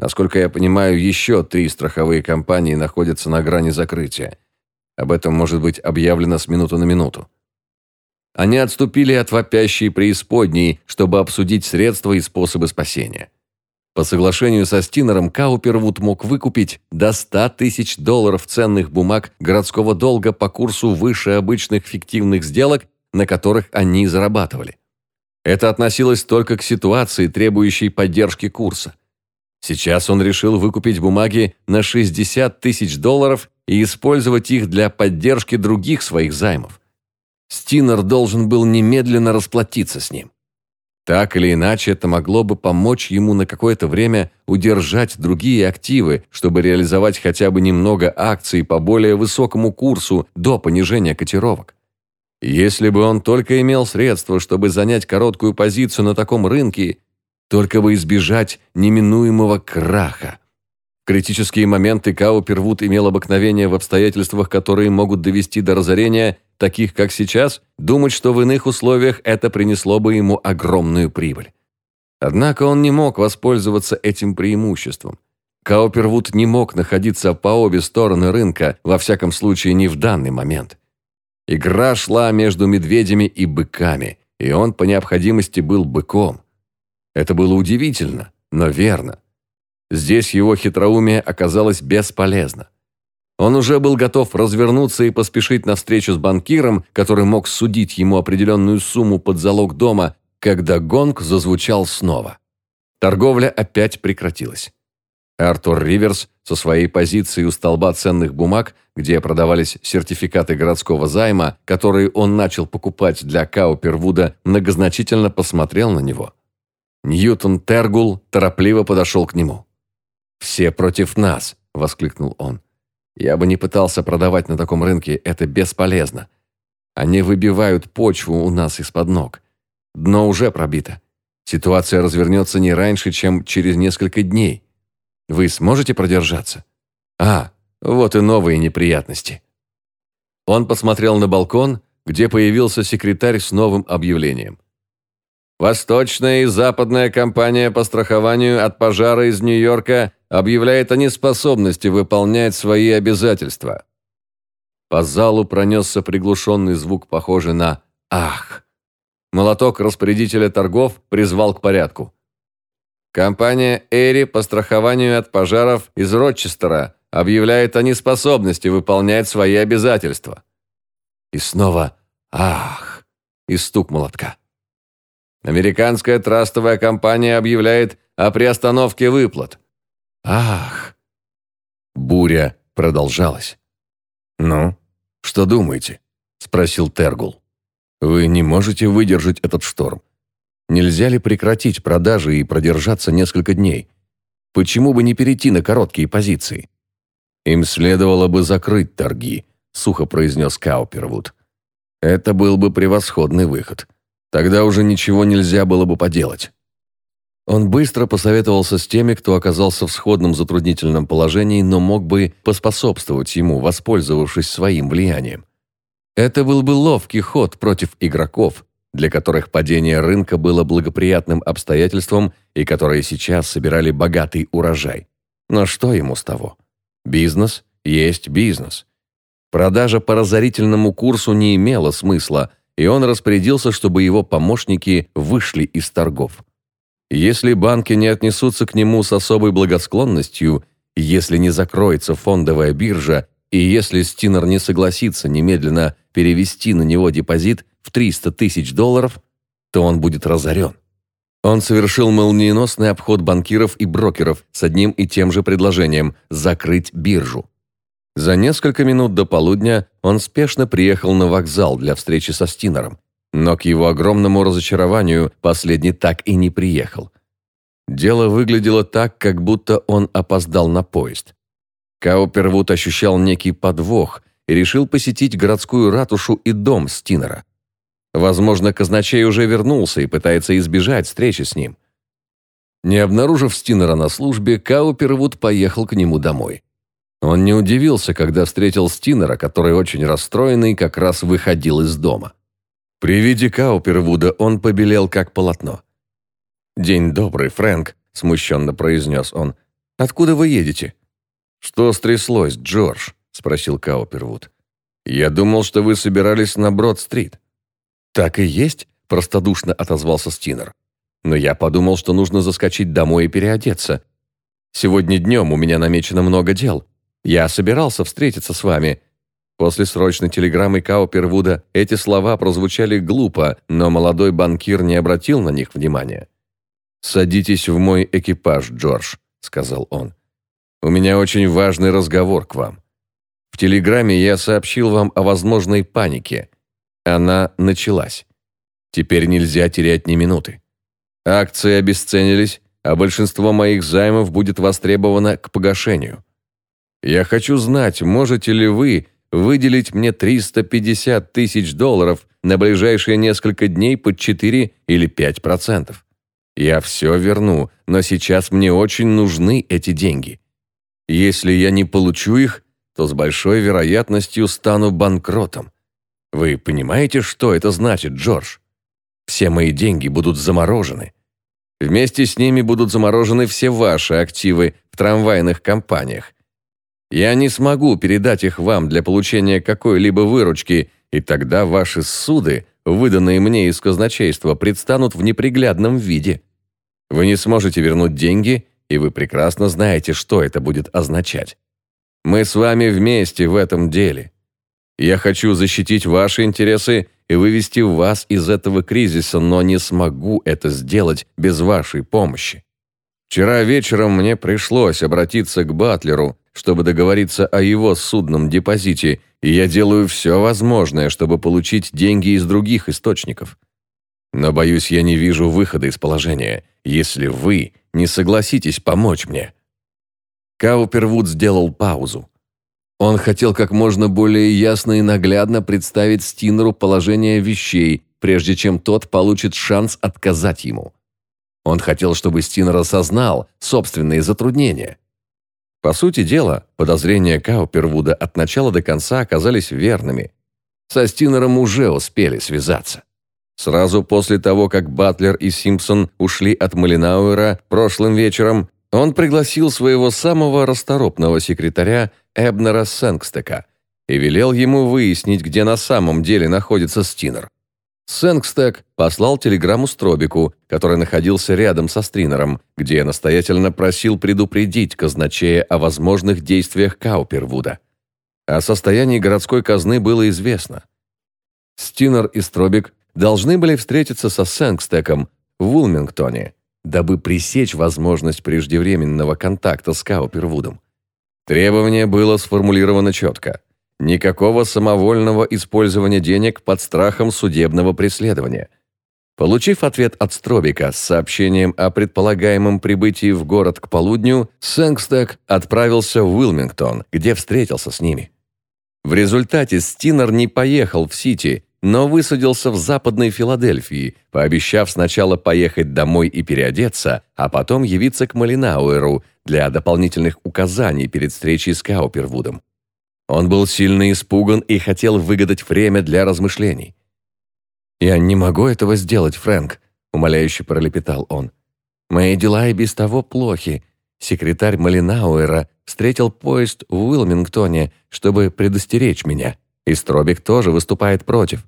Насколько я понимаю, еще три страховые компании находятся на грани закрытия. Об этом может быть объявлено с минуты на минуту. Они отступили от вопящей преисподней, чтобы обсудить средства и способы спасения. По соглашению со Стинером Каупервуд мог выкупить до 100 тысяч долларов ценных бумаг городского долга по курсу выше обычных фиктивных сделок, на которых они зарабатывали. Это относилось только к ситуации, требующей поддержки курса. Сейчас он решил выкупить бумаги на 60 тысяч долларов и использовать их для поддержки других своих займов. Стинер должен был немедленно расплатиться с ним. Так или иначе, это могло бы помочь ему на какое-то время удержать другие активы, чтобы реализовать хотя бы немного акций по более высокому курсу до понижения котировок. Если бы он только имел средства, чтобы занять короткую позицию на таком рынке, только бы избежать неминуемого краха. В критические моменты Каупервуд имел обыкновение в обстоятельствах, которые могут довести до разорения – таких как сейчас, думать, что в иных условиях это принесло бы ему огромную прибыль. Однако он не мог воспользоваться этим преимуществом. Каупервуд не мог находиться по обе стороны рынка, во всяком случае не в данный момент. Игра шла между медведями и быками, и он по необходимости был быком. Это было удивительно, но верно. Здесь его хитроумие оказалось бесполезно. Он уже был готов развернуться и поспешить на встречу с банкиром, который мог судить ему определенную сумму под залог дома, когда гонг зазвучал снова. Торговля опять прекратилась. Артур Риверс со своей позиции у столба ценных бумаг, где продавались сертификаты городского займа, которые он начал покупать для Каупервуда, многозначительно посмотрел на него. Ньютон Тергул торопливо подошел к нему. «Все против нас!» – воскликнул он. Я бы не пытался продавать на таком рынке, это бесполезно. Они выбивают почву у нас из-под ног. Дно уже пробито. Ситуация развернется не раньше, чем через несколько дней. Вы сможете продержаться? А, вот и новые неприятности. Он посмотрел на балкон, где появился секретарь с новым объявлением. Восточная и западная компания по страхованию от пожара из Нью-Йорка объявляет о неспособности выполнять свои обязательства. По залу пронесся приглушенный звук, похожий на «Ах!». Молоток распорядителя торгов призвал к порядку. Компания «Эри» по страхованию от пожаров из Рочестера объявляет о неспособности выполнять свои обязательства. И снова «Ах!» и стук молотка. Американская трастовая компания объявляет о приостановке выплат. Ах! Буря продолжалась. «Ну, что думаете?» – спросил Тергул. «Вы не можете выдержать этот шторм. Нельзя ли прекратить продажи и продержаться несколько дней? Почему бы не перейти на короткие позиции?» «Им следовало бы закрыть торги», – сухо произнес Каупервуд. «Это был бы превосходный выход. Тогда уже ничего нельзя было бы поделать». Он быстро посоветовался с теми, кто оказался в сходном затруднительном положении, но мог бы поспособствовать ему, воспользовавшись своим влиянием. Это был бы ловкий ход против игроков, для которых падение рынка было благоприятным обстоятельством и которые сейчас собирали богатый урожай. Но что ему с того? Бизнес есть бизнес. Продажа по разорительному курсу не имела смысла, и он распорядился, чтобы его помощники вышли из торгов. Если банки не отнесутся к нему с особой благосклонностью, если не закроется фондовая биржа и если Стинер не согласится немедленно перевести на него депозит в 300 тысяч долларов, то он будет разорен. Он совершил молниеносный обход банкиров и брокеров с одним и тем же предложением – закрыть биржу. За несколько минут до полудня он спешно приехал на вокзал для встречи со Стинером, но к его огромному разочарованию последний так и не приехал. Дело выглядело так, как будто он опоздал на поезд. Каупервуд ощущал некий подвох и решил посетить городскую ратушу и дом Стинера. Возможно, казначей уже вернулся и пытается избежать встречи с ним. Не обнаружив Стинера на службе, Каупервуд поехал к нему домой. Он не удивился, когда встретил Стинера, который очень расстроенный как раз выходил из дома. При виде Каупервуда он побелел как полотно. «День добрый, Фрэнк», – смущенно произнес он. «Откуда вы едете?» «Что стряслось, Джордж?» – спросил Каупервуд. «Я думал, что вы собирались на Брод-стрит». «Так и есть», – простодушно отозвался Стинер. «Но я подумал, что нужно заскочить домой и переодеться. Сегодня днем у меня намечено много дел. Я собирался встретиться с вами». После срочной телеграммы Каупервуда эти слова прозвучали глупо, но молодой банкир не обратил на них внимания. «Садитесь в мой экипаж, Джордж», — сказал он. «У меня очень важный разговор к вам. В телеграмме я сообщил вам о возможной панике. Она началась. Теперь нельзя терять ни минуты. Акции обесценились, а большинство моих займов будет востребовано к погашению. Я хочу знать, можете ли вы выделить мне 350 тысяч долларов на ближайшие несколько дней под 4 или 5 процентов. Я все верну, но сейчас мне очень нужны эти деньги. Если я не получу их, то с большой вероятностью стану банкротом. Вы понимаете, что это значит, Джордж? Все мои деньги будут заморожены. Вместе с ними будут заморожены все ваши активы в трамвайных компаниях. Я не смогу передать их вам для получения какой-либо выручки, и тогда ваши суды, выданные мне из казначейства, предстанут в неприглядном виде. Вы не сможете вернуть деньги, и вы прекрасно знаете, что это будет означать. Мы с вами вместе в этом деле. Я хочу защитить ваши интересы и вывести вас из этого кризиса, но не смогу это сделать без вашей помощи. Вчера вечером мне пришлось обратиться к Батлеру, чтобы договориться о его судном депозите, и я делаю все возможное, чтобы получить деньги из других источников. Но, боюсь, я не вижу выхода из положения, если вы не согласитесь помочь мне». Каупервуд сделал паузу. Он хотел как можно более ясно и наглядно представить Стинеру положение вещей, прежде чем тот получит шанс отказать ему. Он хотел, чтобы Стинер осознал собственные затруднения. По сути дела, подозрения Каупервуда от начала до конца оказались верными. Со Стинером уже успели связаться. Сразу после того, как Батлер и Симпсон ушли от Малинауэра прошлым вечером, он пригласил своего самого расторопного секретаря Эбнера Сенгстека и велел ему выяснить, где на самом деле находится Стинер. Сэнгстек послал телеграмму Стробику, который находился рядом со Стринером, где настоятельно просил предупредить казначея о возможных действиях Каупервуда. О состоянии городской казны было известно. Стинер и Стробик должны были встретиться со Сэнгстеком в Улмингтоне, дабы пресечь возможность преждевременного контакта с Каупервудом. Требование было сформулировано четко – Никакого самовольного использования денег под страхом судебного преследования. Получив ответ от Стробика с сообщением о предполагаемом прибытии в город к полудню, Сэнгстек отправился в Уилмингтон, где встретился с ними. В результате Стинер не поехал в Сити, но высадился в Западной Филадельфии, пообещав сначала поехать домой и переодеться, а потом явиться к Малинауэру для дополнительных указаний перед встречей с Каупервудом. Он был сильно испуган и хотел выгадать время для размышлений. «Я не могу этого сделать, Фрэнк», — умоляюще пролепетал он. «Мои дела и без того плохи. Секретарь Малинауэра встретил поезд в Уилмингтоне, чтобы предостеречь меня, и Стробик тоже выступает против.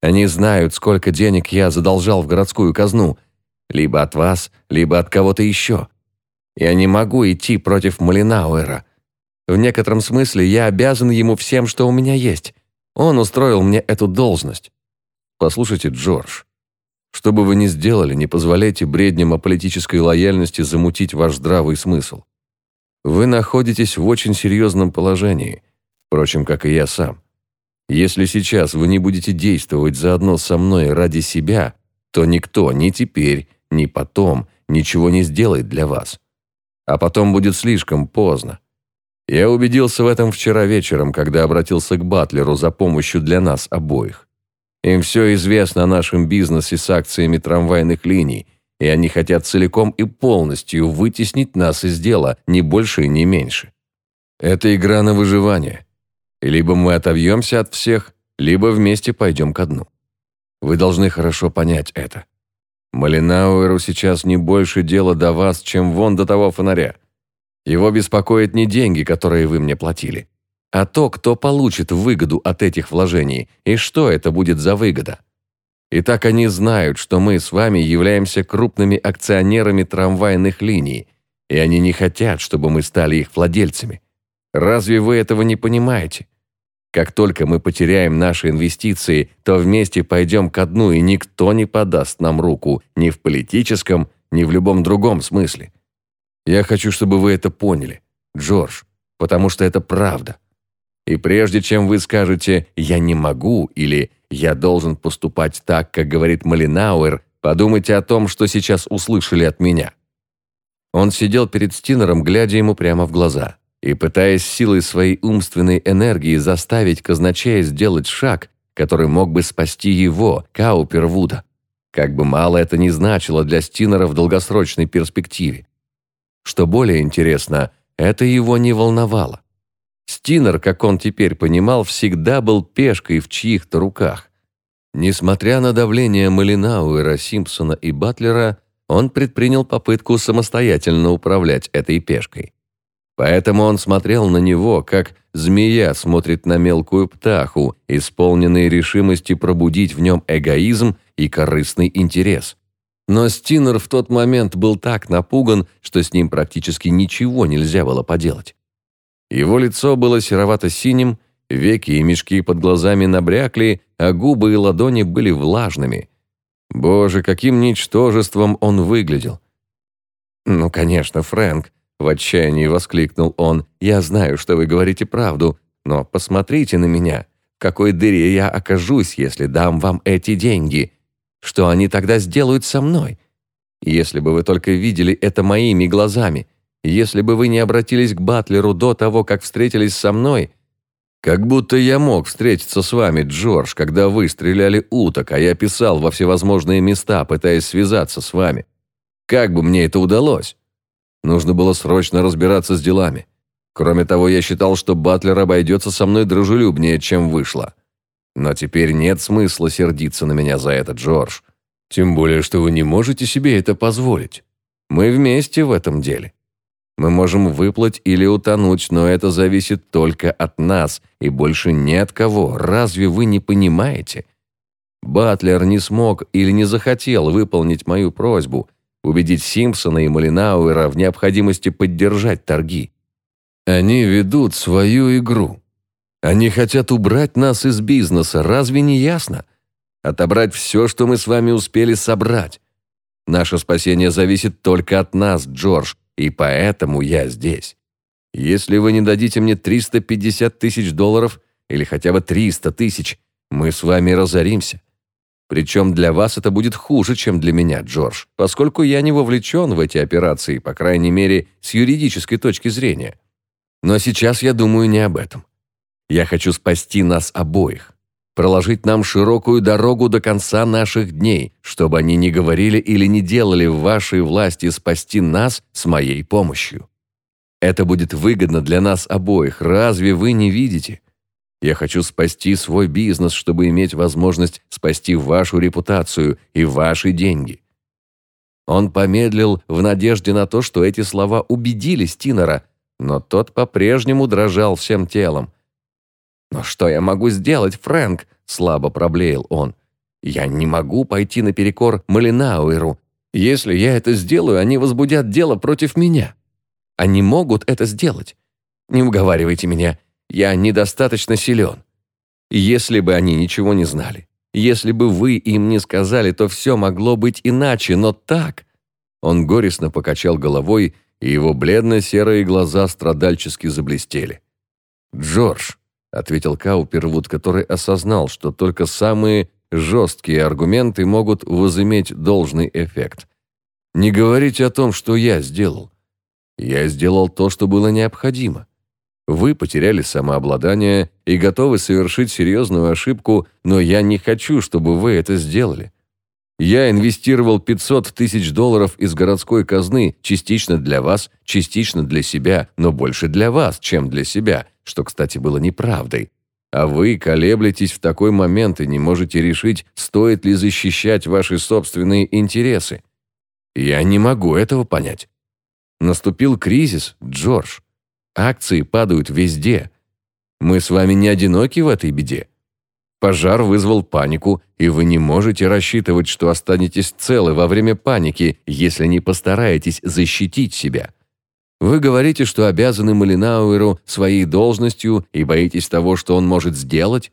Они знают, сколько денег я задолжал в городскую казну, либо от вас, либо от кого-то еще. Я не могу идти против Малинауэра. В некотором смысле я обязан ему всем, что у меня есть. Он устроил мне эту должность. Послушайте, Джордж, Что бы вы ни сделали, не позволяйте бредням о политической лояльности замутить ваш здравый смысл. Вы находитесь в очень серьезном положении, впрочем, как и я сам. Если сейчас вы не будете действовать заодно со мной ради себя, то никто ни теперь, ни потом ничего не сделает для вас. А потом будет слишком поздно. Я убедился в этом вчера вечером, когда обратился к Батлеру за помощью для нас обоих. Им все известно о нашем бизнесе с акциями трамвайных линий, и они хотят целиком и полностью вытеснить нас из дела, ни больше и ни меньше. Это игра на выживание. Либо мы отобьемся от всех, либо вместе пойдем ко дну. Вы должны хорошо понять это. Малинауэру сейчас не больше дела до вас, чем вон до того фонаря. Его беспокоят не деньги, которые вы мне платили, а то, кто получит выгоду от этих вложений и что это будет за выгода. И так они знают, что мы с вами являемся крупными акционерами трамвайных линий, и они не хотят, чтобы мы стали их владельцами. Разве вы этого не понимаете? Как только мы потеряем наши инвестиции, то вместе пойдем ко дну, и никто не подаст нам руку ни в политическом, ни в любом другом смысле. Я хочу, чтобы вы это поняли, Джордж, потому что это правда. И прежде чем вы скажете «я не могу» или «я должен поступать так, как говорит Малинауэр», подумайте о том, что сейчас услышали от меня. Он сидел перед Стинером, глядя ему прямо в глаза и пытаясь силой своей умственной энергии заставить казначея сделать шаг, который мог бы спасти его, Каупервуда. Как бы мало это ни значило для Стинера в долгосрочной перспективе. Что более интересно, это его не волновало. Стинер, как он теперь понимал, всегда был пешкой в чьих-то руках. Несмотря на давление Малинауэра, Симпсона и Батлера, он предпринял попытку самостоятельно управлять этой пешкой. Поэтому он смотрел на него, как змея смотрит на мелкую птаху, исполненный решимости пробудить в нем эгоизм и корыстный интерес. Но Стинер в тот момент был так напуган, что с ним практически ничего нельзя было поделать. Его лицо было серовато-синим, веки и мешки под глазами набрякли, а губы и ладони были влажными. Боже, каким ничтожеством он выглядел! «Ну, конечно, Фрэнк, в отчаянии воскликнул он. «Я знаю, что вы говорите правду, но посмотрите на меня. В какой дыре я окажусь, если дам вам эти деньги? Что они тогда сделают со мной? Если бы вы только видели это моими глазами, если бы вы не обратились к Батлеру до того, как встретились со мной, как будто я мог встретиться с вами, Джордж, когда вы стреляли уток, а я писал во всевозможные места, пытаясь связаться с вами. Как бы мне это удалось? Нужно было срочно разбираться с делами. Кроме того, я считал, что Батлер обойдется со мной дружелюбнее, чем вышло. Но теперь нет смысла сердиться на меня за это, Джордж. Тем более, что вы не можете себе это позволить. Мы вместе в этом деле. Мы можем выплыть или утонуть, но это зависит только от нас и больше ни от кого. Разве вы не понимаете? Батлер не смог или не захотел выполнить мою просьбу, убедить Симпсона и Малинауэра в необходимости поддержать торги. Они ведут свою игру. Они хотят убрать нас из бизнеса, разве не ясно? Отобрать все, что мы с вами успели собрать. Наше спасение зависит только от нас, Джордж, и поэтому я здесь. Если вы не дадите мне 350 тысяч долларов или хотя бы 300 тысяч, мы с вами разоримся. Причем для вас это будет хуже, чем для меня, Джордж, поскольку я не вовлечен в эти операции, по крайней мере, с юридической точки зрения. Но сейчас я думаю не об этом. Я хочу спасти нас обоих, проложить нам широкую дорогу до конца наших дней, чтобы они не говорили или не делали в вашей власти спасти нас с моей помощью. Это будет выгодно для нас обоих, разве вы не видите? Я хочу спасти свой бизнес, чтобы иметь возможность спасти вашу репутацию и ваши деньги». Он помедлил в надежде на то, что эти слова убедили Стинера, но тот по-прежнему дрожал всем телом. «Но что я могу сделать, Фрэнк?» – слабо проблеял он. «Я не могу пойти наперекор Малинауэру. Если я это сделаю, они возбудят дело против меня. Они могут это сделать. Не уговаривайте меня. Я недостаточно силен. Если бы они ничего не знали, Если бы вы им не сказали, то все могло быть иначе, но так...» Он горестно покачал головой, и его бледно-серые глаза страдальчески заблестели. «Джордж», — ответил Каупервуд, который осознал, что только самые жесткие аргументы могут возыметь должный эффект. «Не говорите о том, что я сделал. Я сделал то, что было необходимо. Вы потеряли самообладание и готовы совершить серьезную ошибку, но я не хочу, чтобы вы это сделали. Я инвестировал 500 тысяч долларов из городской казны, частично для вас, частично для себя, но больше для вас, чем для себя, что, кстати, было неправдой. А вы колеблетесь в такой момент и не можете решить, стоит ли защищать ваши собственные интересы. Я не могу этого понять. Наступил кризис, Джордж. Акции падают везде. Мы с вами не одиноки в этой беде. Пожар вызвал панику, и вы не можете рассчитывать, что останетесь целы во время паники, если не постараетесь защитить себя. Вы говорите, что обязаны Малинауэру своей должностью и боитесь того, что он может сделать?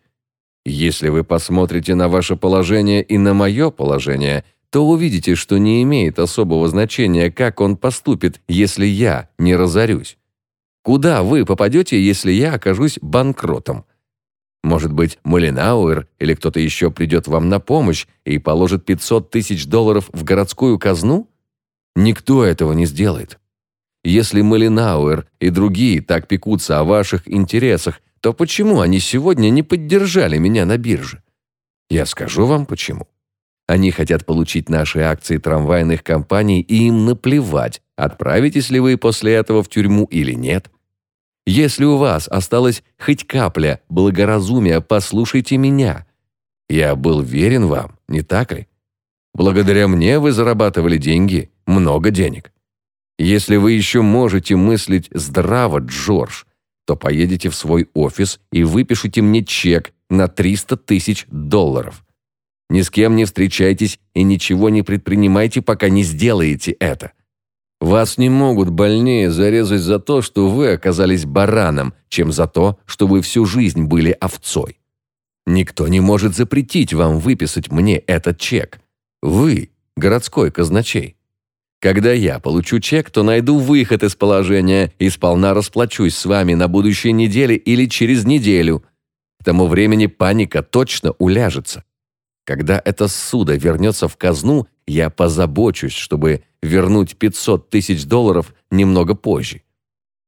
Если вы посмотрите на ваше положение и на мое положение, то увидите, что не имеет особого значения, как он поступит, если я не разорюсь. Куда вы попадете, если я окажусь банкротом? Может быть, Молинауэр или кто-то еще придет вам на помощь и положит 500 тысяч долларов в городскую казну? Никто этого не сделает. Если Молинауэр и другие так пекутся о ваших интересах, то почему они сегодня не поддержали меня на бирже? Я скажу вам почему. Они хотят получить наши акции трамвайных компаний, и им наплевать, отправитесь ли вы после этого в тюрьму или нет. Если у вас осталась хоть капля благоразумия, послушайте меня. Я был верен вам, не так ли? Благодаря мне вы зарабатывали деньги, много денег. Если вы еще можете мыслить здраво, Джордж, то поедете в свой офис и выпишите мне чек на 300 тысяч долларов. Ни с кем не встречайтесь и ничего не предпринимайте, пока не сделаете это. Вас не могут больнее зарезать за то, что вы оказались бараном, чем за то, что вы всю жизнь были овцой. Никто не может запретить вам выписать мне этот чек. Вы – городской казначей. Когда я получу чек, то найду выход из положения и сполна расплачусь с вами на будущей неделе или через неделю. К тому времени паника точно уляжется. Когда это ссуда вернется в казну, я позабочусь, чтобы вернуть 500 тысяч долларов немного позже.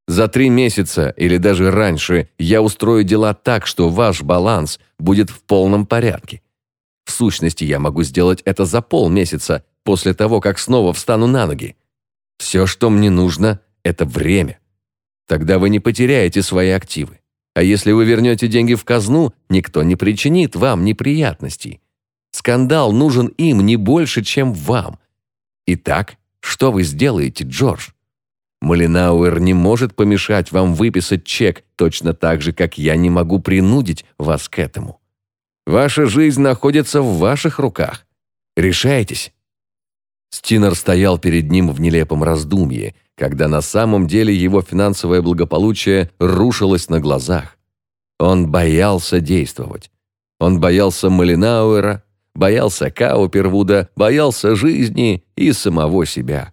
За три месяца или даже раньше я устрою дела так, что ваш баланс будет в полном порядке. В сущности, я могу сделать это за полмесяца после того, как снова встану на ноги. Все, что мне нужно, это время. Тогда вы не потеряете свои активы. А если вы вернете деньги в казну, никто не причинит вам неприятностей. Скандал нужен им не больше, чем вам. Итак, что вы сделаете, Джордж? Малинауэр не может помешать вам выписать чек, точно так же, как я не могу принудить вас к этому. Ваша жизнь находится в ваших руках. Решайтесь. Стинер стоял перед ним в нелепом раздумье, когда на самом деле его финансовое благополучие рушилось на глазах. Он боялся действовать. Он боялся Малинауэра, боялся Каупервуда, боялся жизни и самого себя.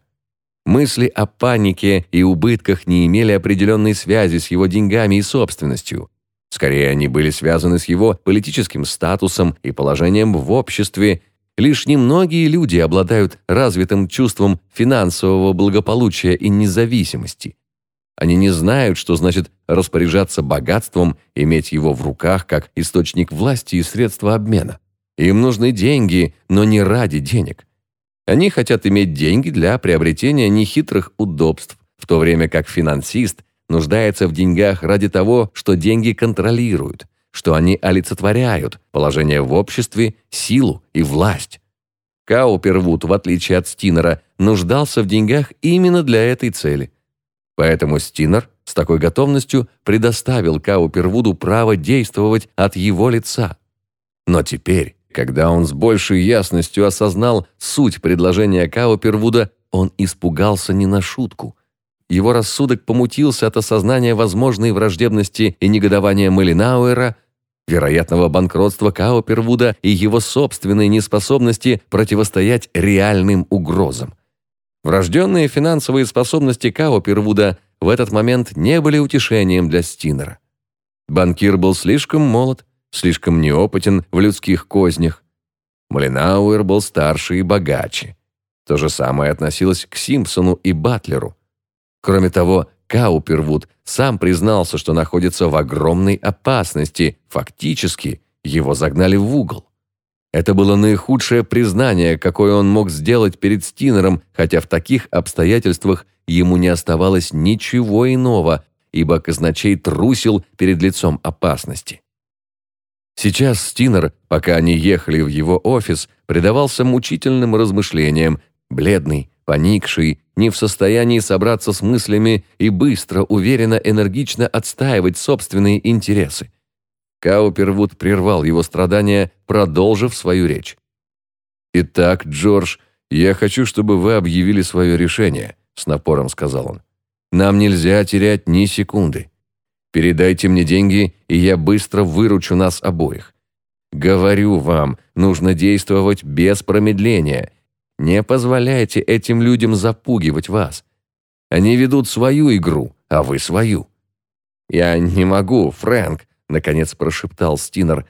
Мысли о панике и убытках не имели определенной связи с его деньгами и собственностью. Скорее, они были связаны с его политическим статусом и положением в обществе. Лишь немногие люди обладают развитым чувством финансового благополучия и независимости. Они не знают, что значит распоряжаться богатством, иметь его в руках как источник власти и средства обмена. Им нужны деньги, но не ради денег. Они хотят иметь деньги для приобретения нехитрых удобств, в то время как финансист нуждается в деньгах ради того, что деньги контролируют, что они олицетворяют положение в обществе, силу и власть. Каупервуд, в отличие от Стинера, нуждался в деньгах именно для этой цели. Поэтому Стинер с такой готовностью предоставил Каупервуду право действовать от его лица. Но теперь, когда он с большей ясностью осознал суть предложения Каупервуда, он испугался не на шутку. Его рассудок помутился от осознания возможной враждебности и негодования Малинауэра, вероятного банкротства Каупервуда и его собственной неспособности противостоять реальным угрозам. Врожденные финансовые способности Каупервуда в этот момент не были утешением для Стинера. Банкир был слишком молод, слишком неопытен в людских кознях. Малинауэр был старше и богаче. То же самое относилось к Симпсону и Батлеру. Кроме того, Каупервуд сам признался, что находится в огромной опасности, фактически его загнали в угол. Это было наихудшее признание, какое он мог сделать перед Стинером, хотя в таких обстоятельствах ему не оставалось ничего иного, ибо казначей трусил перед лицом опасности. Сейчас Стинер, пока они ехали в его офис, предавался мучительным размышлениям, бледный, поникший, не в состоянии собраться с мыслями и быстро, уверенно, энергично отстаивать собственные интересы. Каупервуд прервал его страдания, продолжив свою речь. «Итак, Джордж, я хочу, чтобы вы объявили свое решение», — с напором сказал он. «Нам нельзя терять ни секунды. Передайте мне деньги, и я быстро выручу нас обоих. Говорю вам, нужно действовать без промедления. Не позволяйте этим людям запугивать вас. Они ведут свою игру, а вы свою». «Я не могу, Фрэнк», — наконец прошептал Стинер.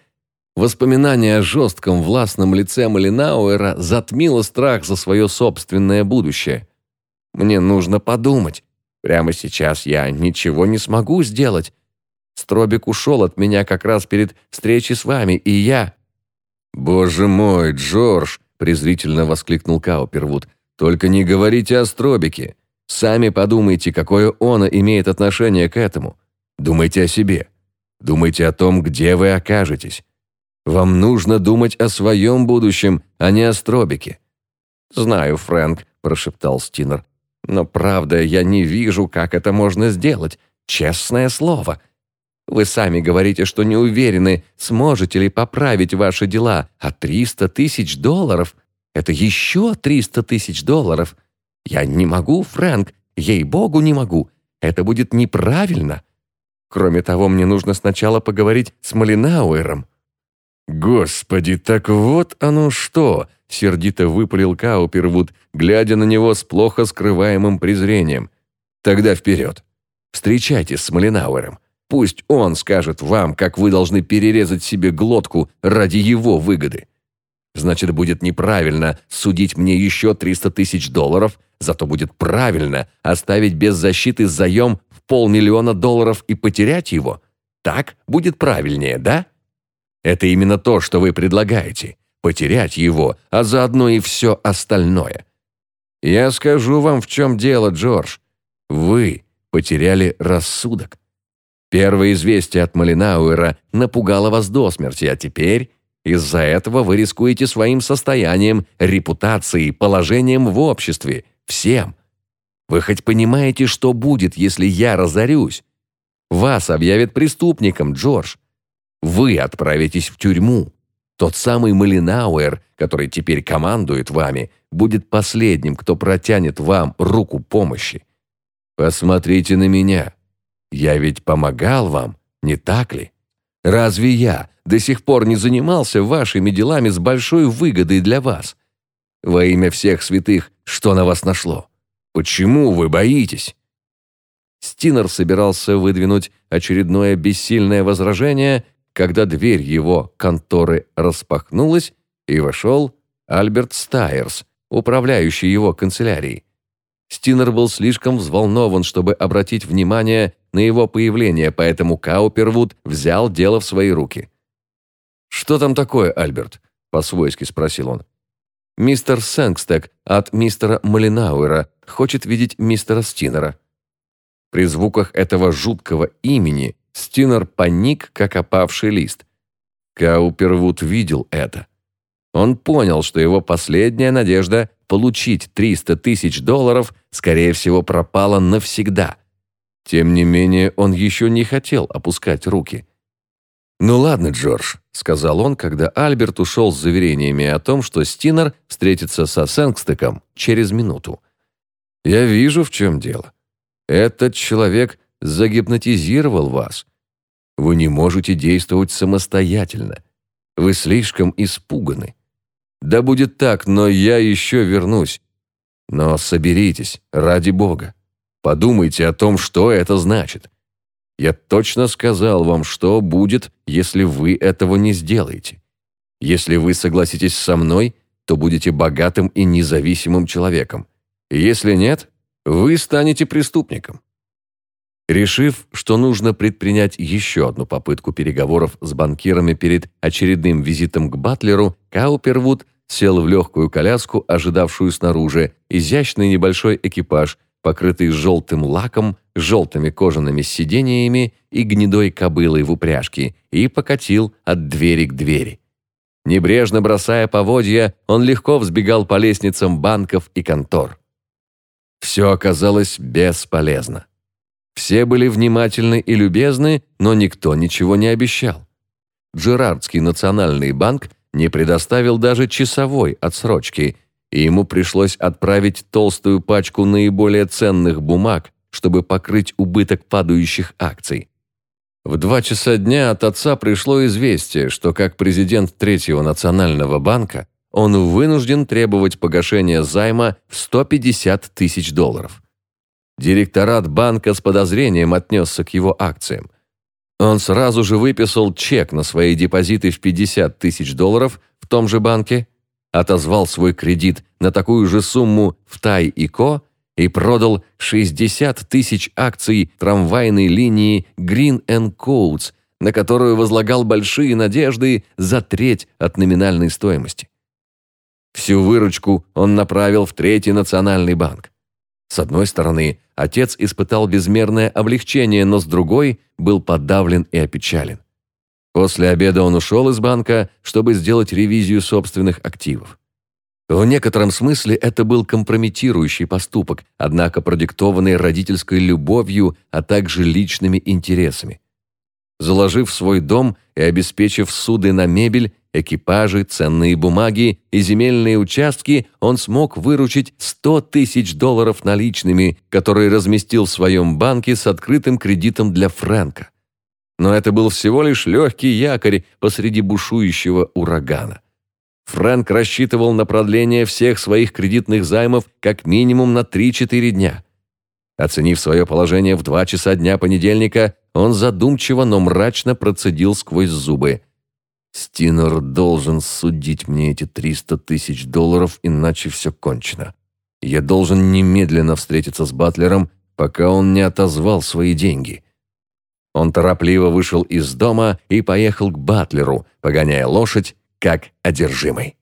Воспоминание о жестком властном лице Малинауэра затмило страх за свое собственное будущее. «Мне нужно подумать. Прямо сейчас я ничего не смогу сделать. Стробик ушел от меня как раз перед встречей с вами, и я...» «Боже мой, Джордж!» – презрительно воскликнул Каупервуд. «Только не говорите о Стробике. Сами подумайте, какое оно имеет отношение к этому. Думайте о себе. Думайте о том, где вы окажетесь. Вам нужно думать о своем будущем, а не о Стробике». «Знаю, Фрэнк», – прошептал Стинер. Но правда, я не вижу, как это можно сделать. Честное слово. Вы сами говорите, что не уверены, сможете ли поправить ваши дела, а 300 тысяч долларов – это еще 300 тысяч долларов. Я не могу, Фрэнк, ей-богу не могу. Это будет неправильно. Кроме того, мне нужно сначала поговорить с Малинауэром. «Господи, так вот оно что!» — сердито выпалил Каупервуд, глядя на него с плохо скрываемым презрением. «Тогда вперед! Встречайтесь с Малинауэром. Пусть он скажет вам, как вы должны перерезать себе глотку ради его выгоды. Значит, будет неправильно судить мне еще 300 тысяч долларов, зато будет правильно оставить без защиты заем в полмиллиона долларов и потерять его. Так будет правильнее, да?» Это именно то, что вы предлагаете. Потерять его, а заодно и все остальное. Я скажу вам, в чем дело, Джордж. Вы потеряли рассудок. Первое известие от Малинауэра напугало вас до смерти, а теперь из-за этого вы рискуете своим состоянием, репутацией, положением в обществе, всем. Вы хоть понимаете, что будет, если я разорюсь? Вас объявят преступником, Джордж. Вы отправитесь в тюрьму. Тот самый Малинауэр, который теперь командует вами, будет последним, кто протянет вам руку помощи. Посмотрите на меня. Я ведь помогал вам, не так ли? Разве я до сих пор не занимался вашими делами с большой выгодой для вас? Во имя всех святых, что на вас нашло? Почему вы боитесь?» Стинер собирался выдвинуть очередное бессильное возражение, когда дверь его конторы распахнулась, и вошел Альберт Стайерс, управляющий его канцелярией. Стинер был слишком взволнован, чтобы обратить внимание на его появление, поэтому Каупервуд взял дело в свои руки. «Что там такое, Альберт?» – по-свойски спросил он. «Мистер Сэнгстек от мистера Малинауэра хочет видеть мистера Стинера». При звуках этого жуткого имени Стинер паник, как опавший лист. Каупервуд видел это. Он понял, что его последняя надежда получить 300 тысяч долларов, скорее всего, пропала навсегда. Тем не менее, он еще не хотел опускать руки. «Ну ладно, Джордж», — сказал он, когда Альберт ушел с заверениями о том, что Стинер встретится со Сэнгстеком через минуту. «Я вижу, в чем дело. Этот человек загипнотизировал вас. Вы не можете действовать самостоятельно. Вы слишком испуганы. Да будет так, но я еще вернусь. Но соберитесь, ради Бога. Подумайте о том, что это значит. Я точно сказал вам, что будет, если вы этого не сделаете. Если вы согласитесь со мной, то будете богатым и независимым человеком. Если нет, вы станете преступником. Решив, что нужно предпринять еще одну попытку переговоров с банкирами перед очередным визитом к Батлеру, Каупервуд сел в легкую коляску, ожидавшую снаружи, изящный небольшой экипаж, покрытый желтым лаком, желтыми кожаными сидениями и гнедой кобылой в упряжке, и покатил от двери к двери. Небрежно бросая поводья, он легко взбегал по лестницам банков и контор. Все оказалось бесполезно. Все были внимательны и любезны, но никто ничего не обещал. Джерардский национальный банк не предоставил даже часовой отсрочки, и ему пришлось отправить толстую пачку наиболее ценных бумаг, чтобы покрыть убыток падающих акций. В два часа дня от отца пришло известие, что как президент Третьего национального банка он вынужден требовать погашения займа в 150 тысяч долларов. Директорат банка с подозрением отнесся к его акциям. Он сразу же выписал чек на свои депозиты в 50 тысяч долларов в том же банке, отозвал свой кредит на такую же сумму в Тай и Ко и продал 60 тысяч акций трамвайной линии Green Coats, на которую возлагал большие надежды за треть от номинальной стоимости. Всю выручку он направил в Третий национальный банк. С одной стороны, отец испытал безмерное облегчение, но с другой был подавлен и опечален. После обеда он ушел из банка, чтобы сделать ревизию собственных активов. В некотором смысле это был компрометирующий поступок, однако продиктованный родительской любовью, а также личными интересами. Заложив свой дом и обеспечив суды на мебель, экипажи, ценные бумаги и земельные участки, он смог выручить 100 тысяч долларов наличными, которые разместил в своем банке с открытым кредитом для Фрэнка. Но это был всего лишь легкий якорь посреди бушующего урагана. Фрэнк рассчитывал на продление всех своих кредитных займов как минимум на 3-4 дня. Оценив свое положение в 2 часа дня понедельника, он задумчиво, но мрачно процедил сквозь зубы. «Стинер должен судить мне эти 300 тысяч долларов, иначе все кончено. Я должен немедленно встретиться с Батлером, пока он не отозвал свои деньги». Он торопливо вышел из дома и поехал к Батлеру, погоняя лошадь, как одержимый.